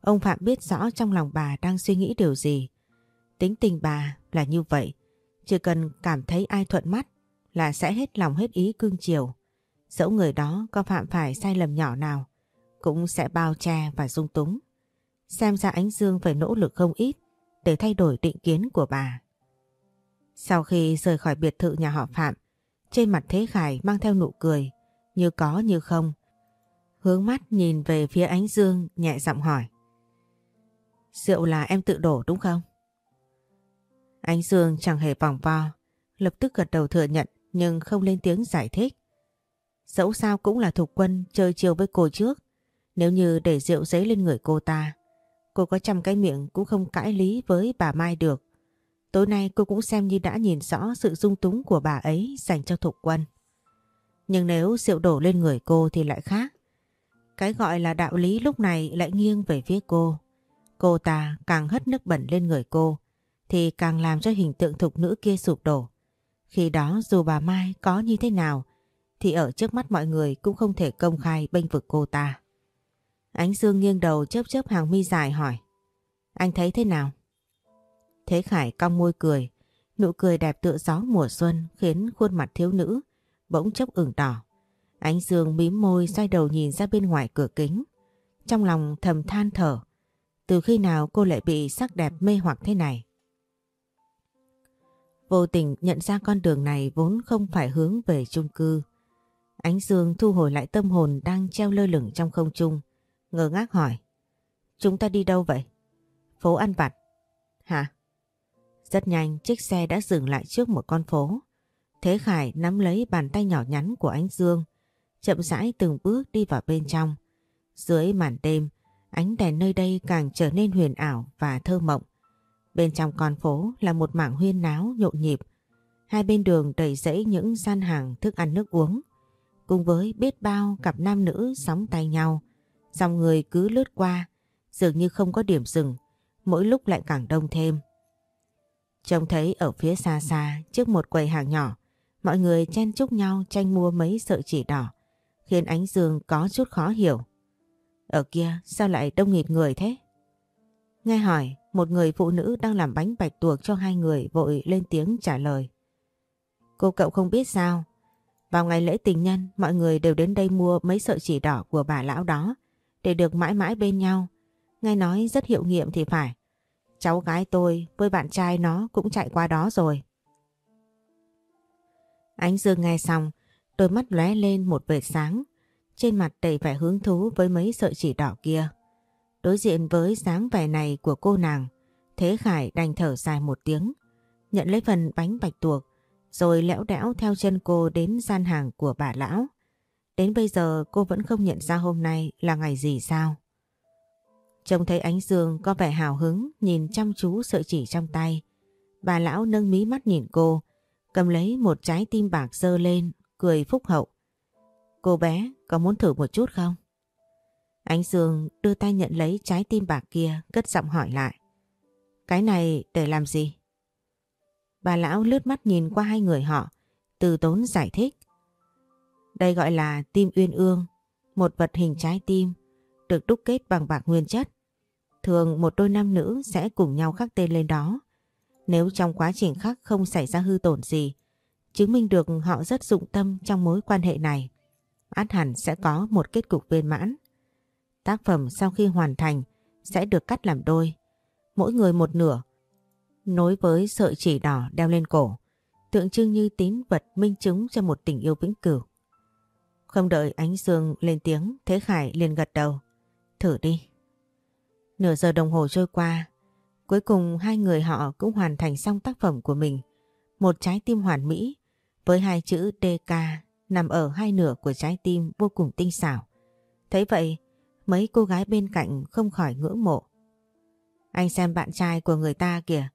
ông Phạm biết rõ trong lòng bà đang suy nghĩ điều gì. Tính tình bà là như vậy, chỉ cần cảm thấy ai thuận mắt là sẽ hết lòng hết ý cương chiều. Dẫu người đó có phạm phải sai lầm nhỏ nào, cũng sẽ bao che và dung túng. Xem ra ánh dương phải nỗ lực không ít để thay đổi định kiến của bà. Sau khi rời khỏi biệt thự nhà họ Phạm, trên mặt Thế Khải mang theo nụ cười, như có như không. Hướng mắt nhìn về phía ánh dương nhẹ giọng hỏi. Rượu là em tự đổ đúng không? Anh dương chẳng hề vòng vo, lập tức gật đầu thừa nhận nhưng không lên tiếng giải thích. Dẫu sao cũng là thục quân chơi chiều với cô trước. Nếu như để rượu giấy lên người cô ta, cô có trăm cái miệng cũng không cãi lý với bà Mai được. Tối nay cô cũng xem như đã nhìn rõ sự dung túng của bà ấy dành cho thục quân. Nhưng nếu rượu đổ lên người cô thì lại khác. Cái gọi là đạo lý lúc này lại nghiêng về phía cô. Cô ta càng hất nước bẩn lên người cô thì càng làm cho hình tượng thục nữ kia sụp đổ. Khi đó, dù bà Mai có như thế nào, thì ở trước mắt mọi người cũng không thể công khai bênh vực cô ta. Ánh Dương nghiêng đầu chớp chớp hàng mi dài hỏi, Anh thấy thế nào? Thế Khải cong môi cười, Nụ cười đẹp tựa gió mùa xuân khiến khuôn mặt thiếu nữ bỗng chốc ửng đỏ. Ánh Dương mím môi xoay đầu nhìn ra bên ngoài cửa kính. Trong lòng thầm than thở. Từ khi nào cô lại bị sắc đẹp mê hoặc thế này? Vô tình nhận ra con đường này vốn không phải hướng về chung cư. Ánh Dương thu hồi lại tâm hồn đang treo lơ lửng trong không trung. ngơ ngác hỏi. Chúng ta đi đâu vậy? Phố ăn vặt. Hả? Rất nhanh chiếc xe đã dừng lại trước một con phố. Thế Khải nắm lấy bàn tay nhỏ nhắn của ánh Dương, chậm rãi từng bước đi vào bên trong. Dưới màn đêm, ánh đèn nơi đây càng trở nên huyền ảo và thơ mộng. Bên trong con phố là một mảng huyên náo nhộn nhịp. Hai bên đường đầy rẫy những gian hàng thức ăn nước uống. Cùng với biết bao cặp nam nữ sóng tay nhau. Dòng người cứ lướt qua, dường như không có điểm dừng, mỗi lúc lại càng đông thêm. Trông thấy ở phía xa xa trước một quầy hàng nhỏ, mọi người chen chúc nhau tranh mua mấy sợi chỉ đỏ, khiến ánh dương có chút khó hiểu. Ở kia sao lại đông nghịt người thế? Nghe hỏi, một người phụ nữ đang làm bánh bạch tuộc cho hai người vội lên tiếng trả lời. Cô cậu không biết sao, vào ngày lễ tình nhân mọi người đều đến đây mua mấy sợi chỉ đỏ của bà lão đó để được mãi mãi bên nhau. Nghe nói rất hiệu nghiệm thì phải. Cháu gái tôi với bạn trai nó cũng chạy qua đó rồi. Ánh Dương nghe xong, đôi mắt lóe lên một vệt sáng, trên mặt đầy vẻ hứng thú với mấy sợi chỉ đỏ kia. Đối diện với dáng vẻ này của cô nàng, Thế Khải đành thở dài một tiếng, nhận lấy phần bánh bạch tuộc, rồi lẽo đẽo theo chân cô đến gian hàng của bà lão. Đến bây giờ cô vẫn không nhận ra hôm nay là ngày gì sao. Trông thấy ánh dương có vẻ hào hứng nhìn chăm chú sợi chỉ trong tay. Bà lão nâng mí mắt nhìn cô, cầm lấy một trái tim bạc dơ lên, cười phúc hậu. Cô bé có muốn thử một chút không? Ánh Dương đưa tay nhận lấy trái tim bà kia, cất giọng hỏi lại. Cái này để làm gì? Bà lão lướt mắt nhìn qua hai người họ, từ tốn giải thích. Đây gọi là tim uyên ương, một vật hình trái tim, được đúc kết bằng bạc nguyên chất. Thường một đôi nam nữ sẽ cùng nhau khắc tên lên đó. Nếu trong quá trình khắc không xảy ra hư tổn gì, chứng minh được họ rất dụng tâm trong mối quan hệ này, át hẳn sẽ có một kết cục viên mãn. Tác phẩm sau khi hoàn thành sẽ được cắt làm đôi, mỗi người một nửa, nối với sợi chỉ đỏ đeo lên cổ, tượng trưng như tín vật minh chứng cho một tình yêu vĩnh cửu. Không đợi ánh dương lên tiếng, Thế Khải liền gật đầu. Thử đi. Nửa giờ đồng hồ trôi qua, cuối cùng hai người họ cũng hoàn thành xong tác phẩm của mình. Một trái tim hoàn mỹ với hai chữ DK nằm ở hai nửa của trái tim vô cùng tinh xảo. Thấy vậy, mấy cô gái bên cạnh không khỏi ngưỡng mộ. Anh xem bạn trai của người ta kìa,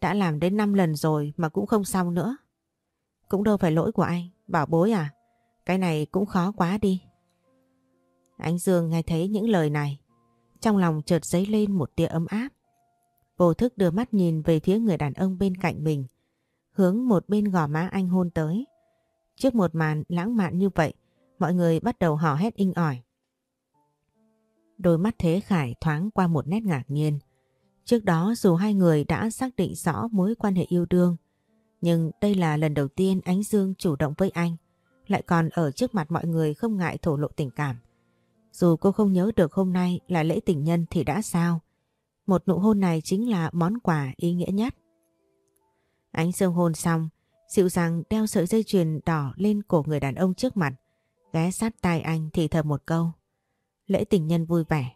đã làm đến 5 lần rồi mà cũng không xong nữa. Cũng đâu phải lỗi của anh, bảo bối à, cái này cũng khó quá đi. Anh Dương nghe thấy những lời này, trong lòng chợt dấy lên một tia ấm áp. Vô thức đưa mắt nhìn về phía người đàn ông bên cạnh mình, hướng một bên gò má anh hôn tới. Trước một màn lãng mạn như vậy, mọi người bắt đầu hò hét inh ỏi. Đôi mắt Thế Khải thoáng qua một nét ngạc nhiên. Trước đó dù hai người đã xác định rõ mối quan hệ yêu đương, nhưng đây là lần đầu tiên Ánh Dương chủ động với anh, lại còn ở trước mặt mọi người không ngại thổ lộ tình cảm. Dù cô không nhớ được hôm nay là lễ tình nhân thì đã sao, một nụ hôn này chính là món quà ý nghĩa nhất. Ánh Dương hôn xong, dịu dàng đeo sợi dây chuyền đỏ lên cổ người đàn ông trước mặt, ghé sát tai anh thì thầm một câu. Lễ tình nhân vui vẻ.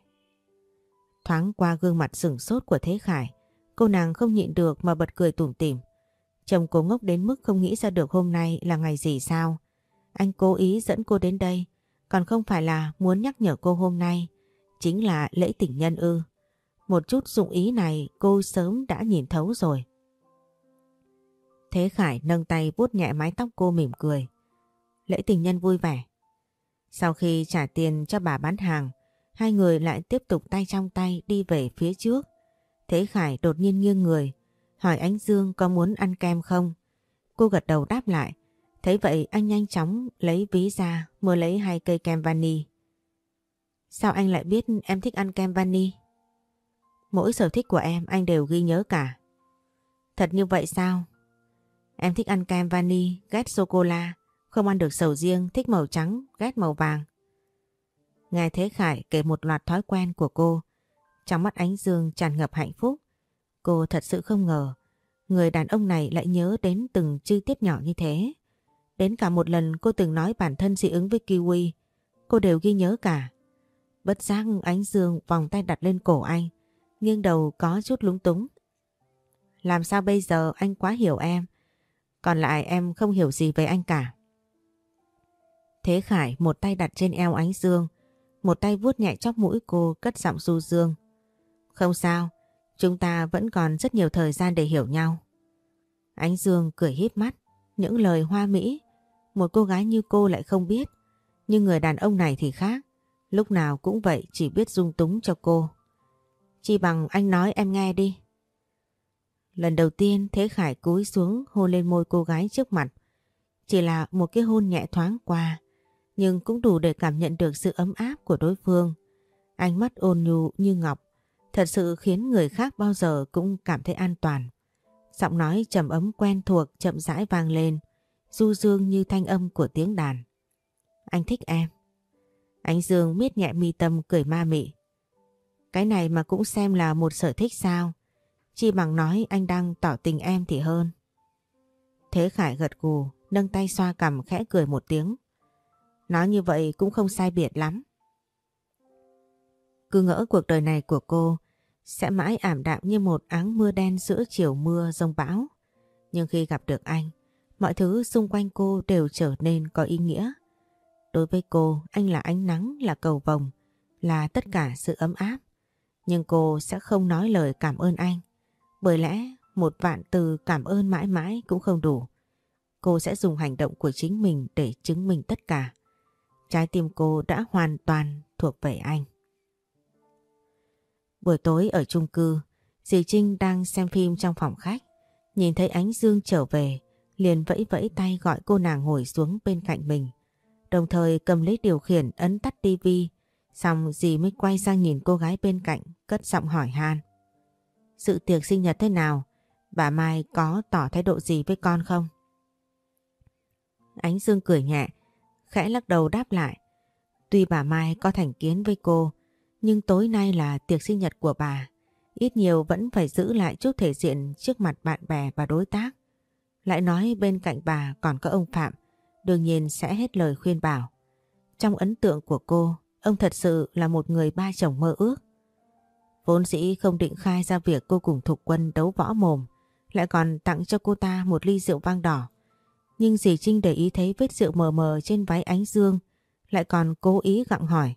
Thoáng qua gương mặt sửng sốt của Thế Khải, cô nàng không nhịn được mà bật cười tủm tỉm. Chồng cô ngốc đến mức không nghĩ ra được hôm nay là ngày gì sao. Anh cố ý dẫn cô đến đây, còn không phải là muốn nhắc nhở cô hôm nay, chính là lễ tình nhân ư. Một chút dụng ý này cô sớm đã nhìn thấu rồi. Thế Khải nâng tay vuốt nhẹ mái tóc cô mỉm cười. Lễ tình nhân vui vẻ. Sau khi trả tiền cho bà bán hàng, hai người lại tiếp tục tay trong tay đi về phía trước. Thế Khải đột nhiên nghiêng người, hỏi Ánh Dương có muốn ăn kem không? Cô gật đầu đáp lại. Thấy vậy anh nhanh chóng lấy ví ra mua lấy hai cây kem vani. Sao anh lại biết em thích ăn kem vani? Mỗi sở thích của em anh đều ghi nhớ cả. Thật như vậy sao? Em thích ăn kem vani, ghét sô-cô-la, không ăn được sầu riêng, thích màu trắng, ghét màu vàng. Nghe Thế Khải kể một loạt thói quen của cô, trong mắt ánh dương tràn ngập hạnh phúc. Cô thật sự không ngờ, người đàn ông này lại nhớ đến từng chi tiết nhỏ như thế. Đến cả một lần cô từng nói bản thân dị ứng với kiwi, cô đều ghi nhớ cả. Bất giác ánh dương vòng tay đặt lên cổ anh, nghiêng đầu có chút lúng túng. Làm sao bây giờ anh quá hiểu em, còn lại em không hiểu gì về anh cả. Thế Khải một tay đặt trên eo ánh dương, một tay vuốt nhẹ chóc mũi cô cất giọng du dương. Không sao, chúng ta vẫn còn rất nhiều thời gian để hiểu nhau. Ánh dương cười híp mắt, những lời hoa mỹ, một cô gái như cô lại không biết, nhưng người đàn ông này thì khác, lúc nào cũng vậy chỉ biết dung túng cho cô. Chỉ bằng anh nói em nghe đi. Lần đầu tiên Thế Khải cúi xuống hôn lên môi cô gái trước mặt. Chỉ là một cái hôn nhẹ thoáng qua, nhưng cũng đủ để cảm nhận được sự ấm áp của đối phương. Ánh mắt ôn nhu như ngọc, thật sự khiến người khác bao giờ cũng cảm thấy an toàn. Giọng nói trầm ấm quen thuộc chậm rãi vang lên, du dương như thanh âm của tiếng đàn. Anh thích em. Ánh Dương miết nhẹ mi tâm cười ma mị. Cái này mà cũng xem là một sở thích sao? Chi bằng nói anh đang tỏ tình em thì hơn. Thế Khải gật gù, nâng tay xoa cằm khẽ cười một tiếng. Nói như vậy cũng không sai biệt lắm. Cứ ngỡ cuộc đời này của cô sẽ mãi ảm đạm như một áng mưa đen giữa chiều mưa rông bão. Nhưng khi gặp được anh, mọi thứ xung quanh cô đều trở nên có ý nghĩa. Đối với cô, anh là ánh nắng, là cầu vồng, là tất cả sự ấm áp. Nhưng cô sẽ không nói lời cảm ơn anh. Bởi lẽ một vạn từ cảm ơn mãi mãi cũng không đủ. Cô sẽ dùng hành động của chính mình để chứng minh tất cả. Trái tim cô đã hoàn toàn thuộc về anh. Buổi tối ở chung cư, dì Trinh đang xem phim trong phòng khách. Nhìn thấy ánh dương trở về, liền vẫy vẫy tay gọi cô nàng ngồi xuống bên cạnh mình. Đồng thời cầm lấy điều khiển ấn tắt tivi, xong dì mới quay sang nhìn cô gái bên cạnh, cất giọng hỏi han. Sự tiệc sinh nhật thế nào? Bà Mai có tỏ thái độ gì với con không? Ánh Dương cười nhẹ, khẽ lắc đầu đáp lại. Tuy bà Mai có thành kiến với cô, nhưng tối nay là tiệc sinh nhật của bà. Ít nhiều vẫn phải giữ lại chút thể diện trước mặt bạn bè và đối tác. Lại nói bên cạnh bà còn có ông Phạm, đương nhiên sẽ hết lời khuyên bảo. Trong ấn tượng của cô, ông thật sự là một người ba chồng mơ ước. Vốn dĩ không định khai ra việc cô cùng Thục Quân đấu võ mồm, lại còn tặng cho cô ta một ly rượu vang đỏ. Nhưng dì Trinh để ý thấy vết rượu mờ mờ trên váy ánh dương, lại còn cố ý gặng hỏi.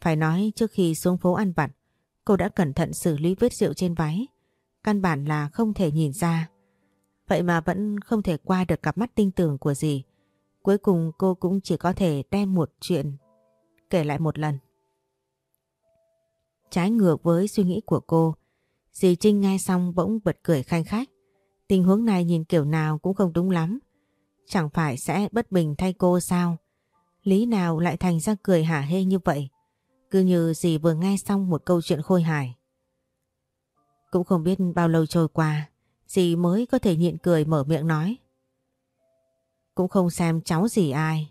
Phải nói trước khi xuống phố ăn vặt, cô đã cẩn thận xử lý vết rượu trên váy. Căn bản là không thể nhìn ra. Vậy mà vẫn không thể qua được cặp mắt tinh tường của dì. Cuối cùng cô cũng chỉ có thể đem một chuyện kể lại một lần. Trái ngược với suy nghĩ của cô, dì Trinh nghe xong bỗng bật cười khanh khách. Tình huống này nhìn kiểu nào cũng không đúng lắm. Chẳng phải sẽ bất bình thay cô sao? Lý nào lại thành ra cười hả hê như vậy? Cứ như gì vừa nghe xong một câu chuyện khôi hài. Cũng không biết bao lâu trôi qua, dì mới có thể nhịn cười mở miệng nói. Cũng không xem cháu gì ai.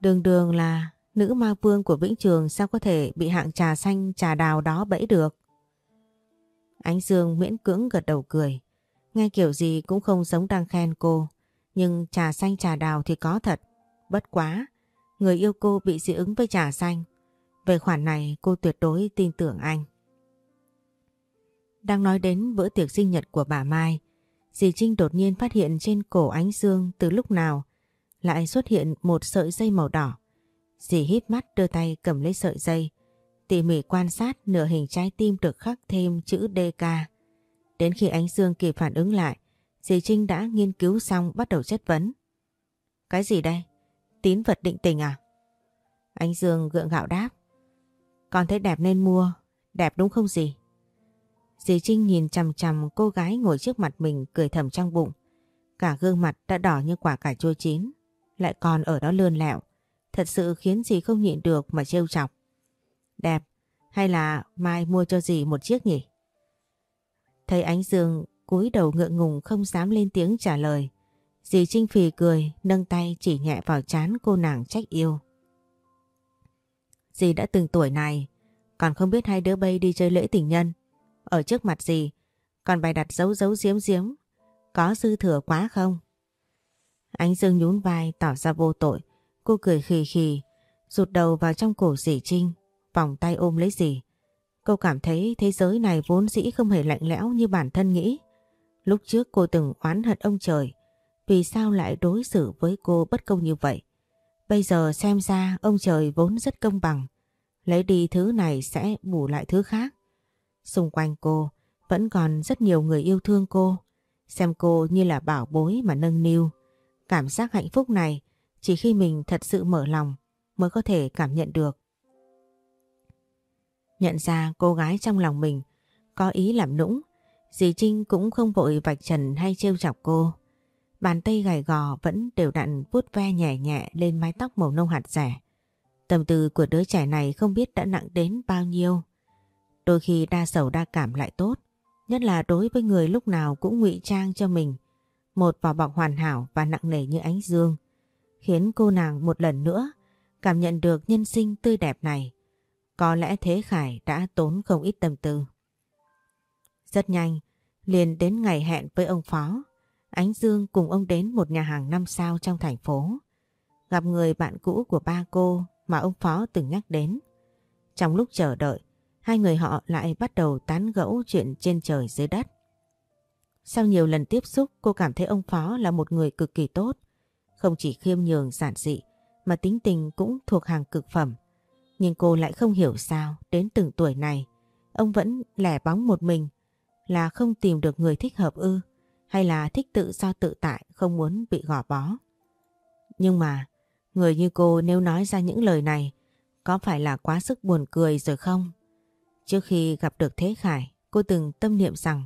Đường đường là nữ ma vương của Vĩnh Trường sao có thể bị hạng trà xanh trà đào đó bẫy được. Ánh Dương miễn cưỡng gật đầu cười. Nghe kiểu gì cũng không giống đang khen cô. Nhưng trà xanh trà đào thì có thật. Bất quá, người yêu cô bị dị ứng với trà xanh. Về khoản này cô tuyệt đối tin tưởng anh. Đang nói đến bữa tiệc sinh nhật của bà Mai, dì Trinh đột nhiên phát hiện trên cổ ánh dương từ lúc nào lại xuất hiện một sợi dây màu đỏ. Dì hít mắt đưa tay cầm lấy sợi dây, tỉ mỉ quan sát nửa hình trái tim được khắc thêm chữ DK. Đến khi ánh dương kịp phản ứng lại, dì Trinh đã nghiên cứu xong bắt đầu chất vấn. Cái gì đây? Tín vật định tình à? Anh Dương gượng gạo đáp. Con thấy đẹp nên mua, đẹp đúng không gì? Dì Trinh nhìn chằm chằm cô gái ngồi trước mặt mình cười thầm trong bụng. Cả gương mặt đã đỏ như quả cải chua chín, lại còn ở đó lươn lẹo. Thật sự khiến dì không nhịn được mà trêu chọc. Đẹp, hay là mai mua cho dì một chiếc nhỉ? Thấy ánh dương cúi đầu ngượng ngùng không dám lên tiếng trả lời. Dì Trinh phì cười, nâng tay chỉ nhẹ vào chán cô nàng trách yêu. Dì đã từng tuổi này, còn không biết hai đứa bay đi chơi lễ tình nhân. Ở trước mặt dì, còn bày đặt dấu dấu diếm diếm. Có dư thừa quá không? Ánh Dương nhún vai tỏ ra vô tội. Cô cười khì khì, rụt đầu vào trong cổ dì Trinh, vòng tay ôm lấy dì. Cô cảm thấy thế giới này vốn dĩ không hề lạnh lẽo như bản thân nghĩ. Lúc trước cô từng oán hận ông trời, vì sao lại đối xử với cô bất công như vậy? Bây giờ xem ra ông trời vốn rất công bằng. Lấy đi thứ này sẽ bù lại thứ khác. Xung quanh cô vẫn còn rất nhiều người yêu thương cô. Xem cô như là bảo bối mà nâng niu. Cảm giác hạnh phúc này chỉ khi mình thật sự mở lòng mới có thể cảm nhận được. Nhận ra cô gái trong lòng mình có ý làm nũng, dì Trinh cũng không vội vạch trần hay trêu chọc cô. Bàn tay gầy gò vẫn đều đặn vuốt ve nhẹ nhẹ lên mái tóc màu nâu hạt rẻ. Tâm tư của đứa trẻ này không biết đã nặng đến bao nhiêu. Đôi khi đa sầu đa cảm lại tốt, nhất là đối với người lúc nào cũng ngụy trang cho mình một vỏ bọc hoàn hảo và nặng nề như ánh dương, khiến cô nàng một lần nữa cảm nhận được nhân sinh tươi đẹp này. Có lẽ Thế Khải đã tốn không ít tâm tư. Rất nhanh, liền đến ngày hẹn với ông Phó, Ánh Dương cùng ông đến một nhà hàng năm sao trong thành phố. Gặp người bạn cũ của ba cô mà ông Phó từng nhắc đến. Trong lúc chờ đợi, hai người họ lại bắt đầu tán gẫu chuyện trên trời dưới đất. Sau nhiều lần tiếp xúc cô cảm thấy ông Phó là một người cực kỳ tốt. Không chỉ khiêm nhường giản dị mà tính tình cũng thuộc hàng cực phẩm. Nhưng cô lại không hiểu sao đến từng tuổi này ông vẫn lẻ bóng một mình là không tìm được người thích hợp ư hay là thích tự do tự tại không muốn bị gò bó. Nhưng mà người như cô nếu nói ra những lời này có phải là quá sức buồn cười rồi không? Trước khi gặp được Thế Khải cô từng tâm niệm rằng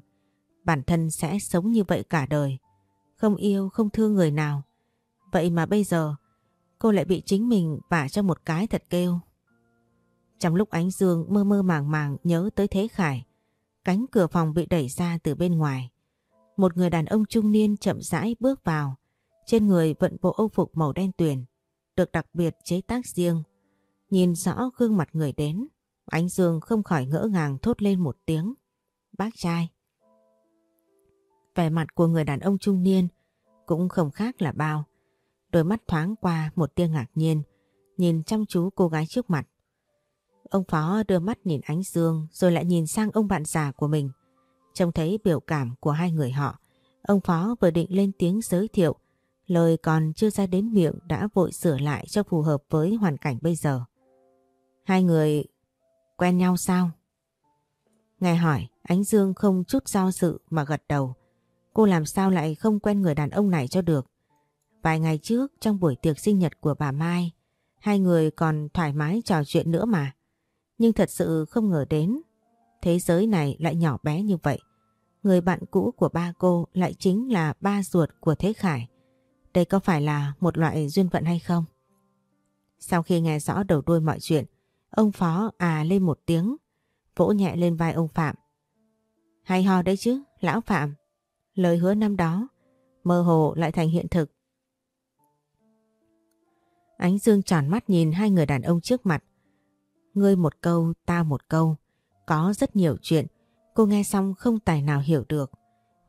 bản thân sẽ sống như vậy cả đời. Không yêu, không thương người nào. Vậy mà bây giờ cô lại bị chính mình vả cho một cái thật kêu. Trong lúc ánh dương mơ mơ màng màng nhớ tới Thế Khải, cánh cửa phòng bị đẩy ra từ bên ngoài. Một người đàn ông trung niên chậm rãi bước vào, trên người vận bộ âu phục màu đen tuyền, được đặc biệt chế tác riêng. Nhìn rõ gương mặt người đến, ánh dương không khỏi ngỡ ngàng thốt lên một tiếng. Bác trai. Vẻ mặt của người đàn ông trung niên cũng không khác là bao. Đôi mắt thoáng qua một tia ngạc nhiên, nhìn chăm chú cô gái trước mặt. Ông Phó đưa mắt nhìn ánh dương rồi lại nhìn sang ông bạn già của mình. Trông thấy biểu cảm của hai người họ, ông Phó vừa định lên tiếng giới thiệu, lời còn chưa ra đến miệng đã vội sửa lại cho phù hợp với hoàn cảnh bây giờ. Hai người quen nhau sao? Nghe hỏi, Ánh Dương không chút do dự mà gật đầu. Cô làm sao lại không quen người đàn ông này cho được. Vài ngày trước trong buổi tiệc sinh nhật của bà Mai, hai người còn thoải mái trò chuyện nữa mà. Nhưng thật sự không ngờ đến, thế giới này lại nhỏ bé như vậy. Người bạn cũ của ba cô lại chính là ba ruột của Thế Khải. Đây có phải là một loại duyên phận hay không? Sau khi nghe rõ đầu đuôi mọi chuyện, ông Phó à lên một tiếng, vỗ nhẹ lên vai ông Phạm. Hay ho đấy chứ, lão Phạm. Lời hứa năm đó, mơ hồ lại thành hiện thực. Ánh Dương tròn mắt nhìn hai người đàn ông trước mặt. Ngươi một câu, ta một câu. Có rất nhiều chuyện, cô nghe xong không tài nào hiểu được.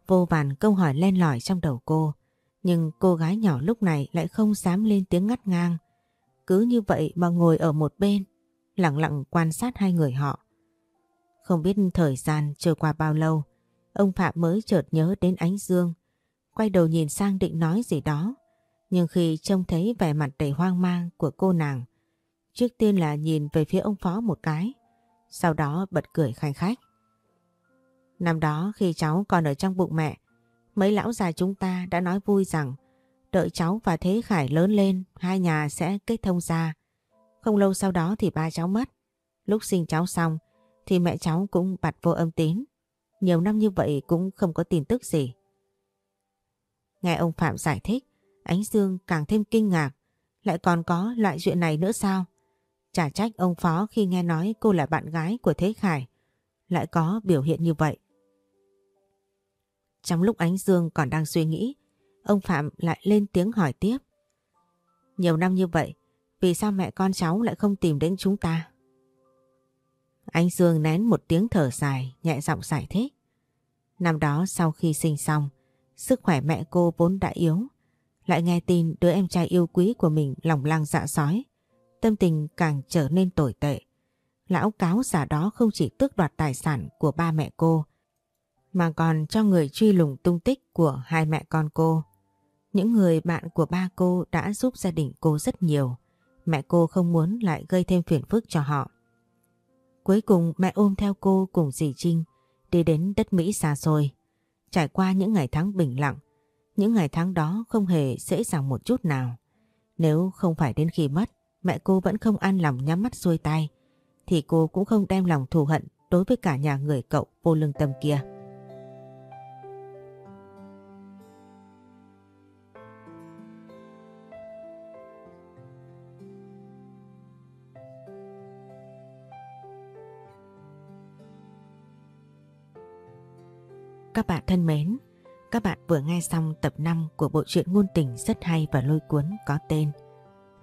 Vô vàn câu hỏi len lỏi trong đầu cô. Nhưng cô gái nhỏ lúc này lại không dám lên tiếng ngắt ngang. Cứ như vậy mà ngồi ở một bên, lặng lặng quan sát hai người họ. Không biết thời gian trôi qua bao lâu, ông Phạm mới chợt nhớ đến ánh dương, quay đầu nhìn sang định nói gì đó. Nhưng khi trông thấy vẻ mặt đầy hoang mang của cô nàng, trước tiên là nhìn về phía ông Phó một cái, sau đó bật cười khanh khách. Năm đó khi cháu còn ở trong bụng mẹ, mấy lão già chúng ta đã nói vui rằng đợi cháu và Thế Khải lớn lên, hai nhà sẽ kết thông ra. Không lâu sau đó thì ba cháu mất. Lúc sinh cháu xong thì mẹ cháu cũng bật vô âm tín. Nhiều năm như vậy cũng không có tin tức gì. Nghe ông Phạm giải thích, Ánh Dương càng thêm kinh ngạc. Lại còn có loại chuyện này nữa sao? Chả trách ông Phó khi nghe nói cô là bạn gái của Thế Khải. Lại có biểu hiện như vậy. Trong lúc Ánh Dương còn đang suy nghĩ, ông Phạm lại lên tiếng hỏi tiếp. Nhiều năm như vậy, vì sao mẹ con cháu lại không tìm đến chúng ta? Anh Dương nén một tiếng thở dài, nhẹ giọng giải thích. Năm đó sau khi sinh xong, sức khỏe mẹ cô vốn đã yếu. Lại nghe tin đứa em trai yêu quý của mình lòng lang dạ sói. Tâm tình càng trở nên tồi tệ. Lão cáo giả đó không chỉ tước đoạt tài sản của ba mẹ cô, mà còn cho người truy lùng tung tích của hai mẹ con cô. Những người bạn của ba cô đã giúp gia đình cô rất nhiều. Mẹ cô không muốn lại gây thêm phiền phức cho họ. Cuối cùng mẹ ôm theo cô cùng dì Trinh đi đến đất Mỹ xa xôi. Trải qua những ngày tháng bình lặng, những ngày tháng đó không hề dễ dàng một chút nào. Nếu không phải đến khi mất, mẹ cô vẫn không an lòng nhắm mắt xuôi tay, thì cô cũng không đem lòng thù hận đối với cả nhà người cậu vô lương tâm kia. Các bạn thân mến, các bạn vừa nghe xong tập 5 của bộ truyện ngôn tình rất hay và lôi cuốn có tên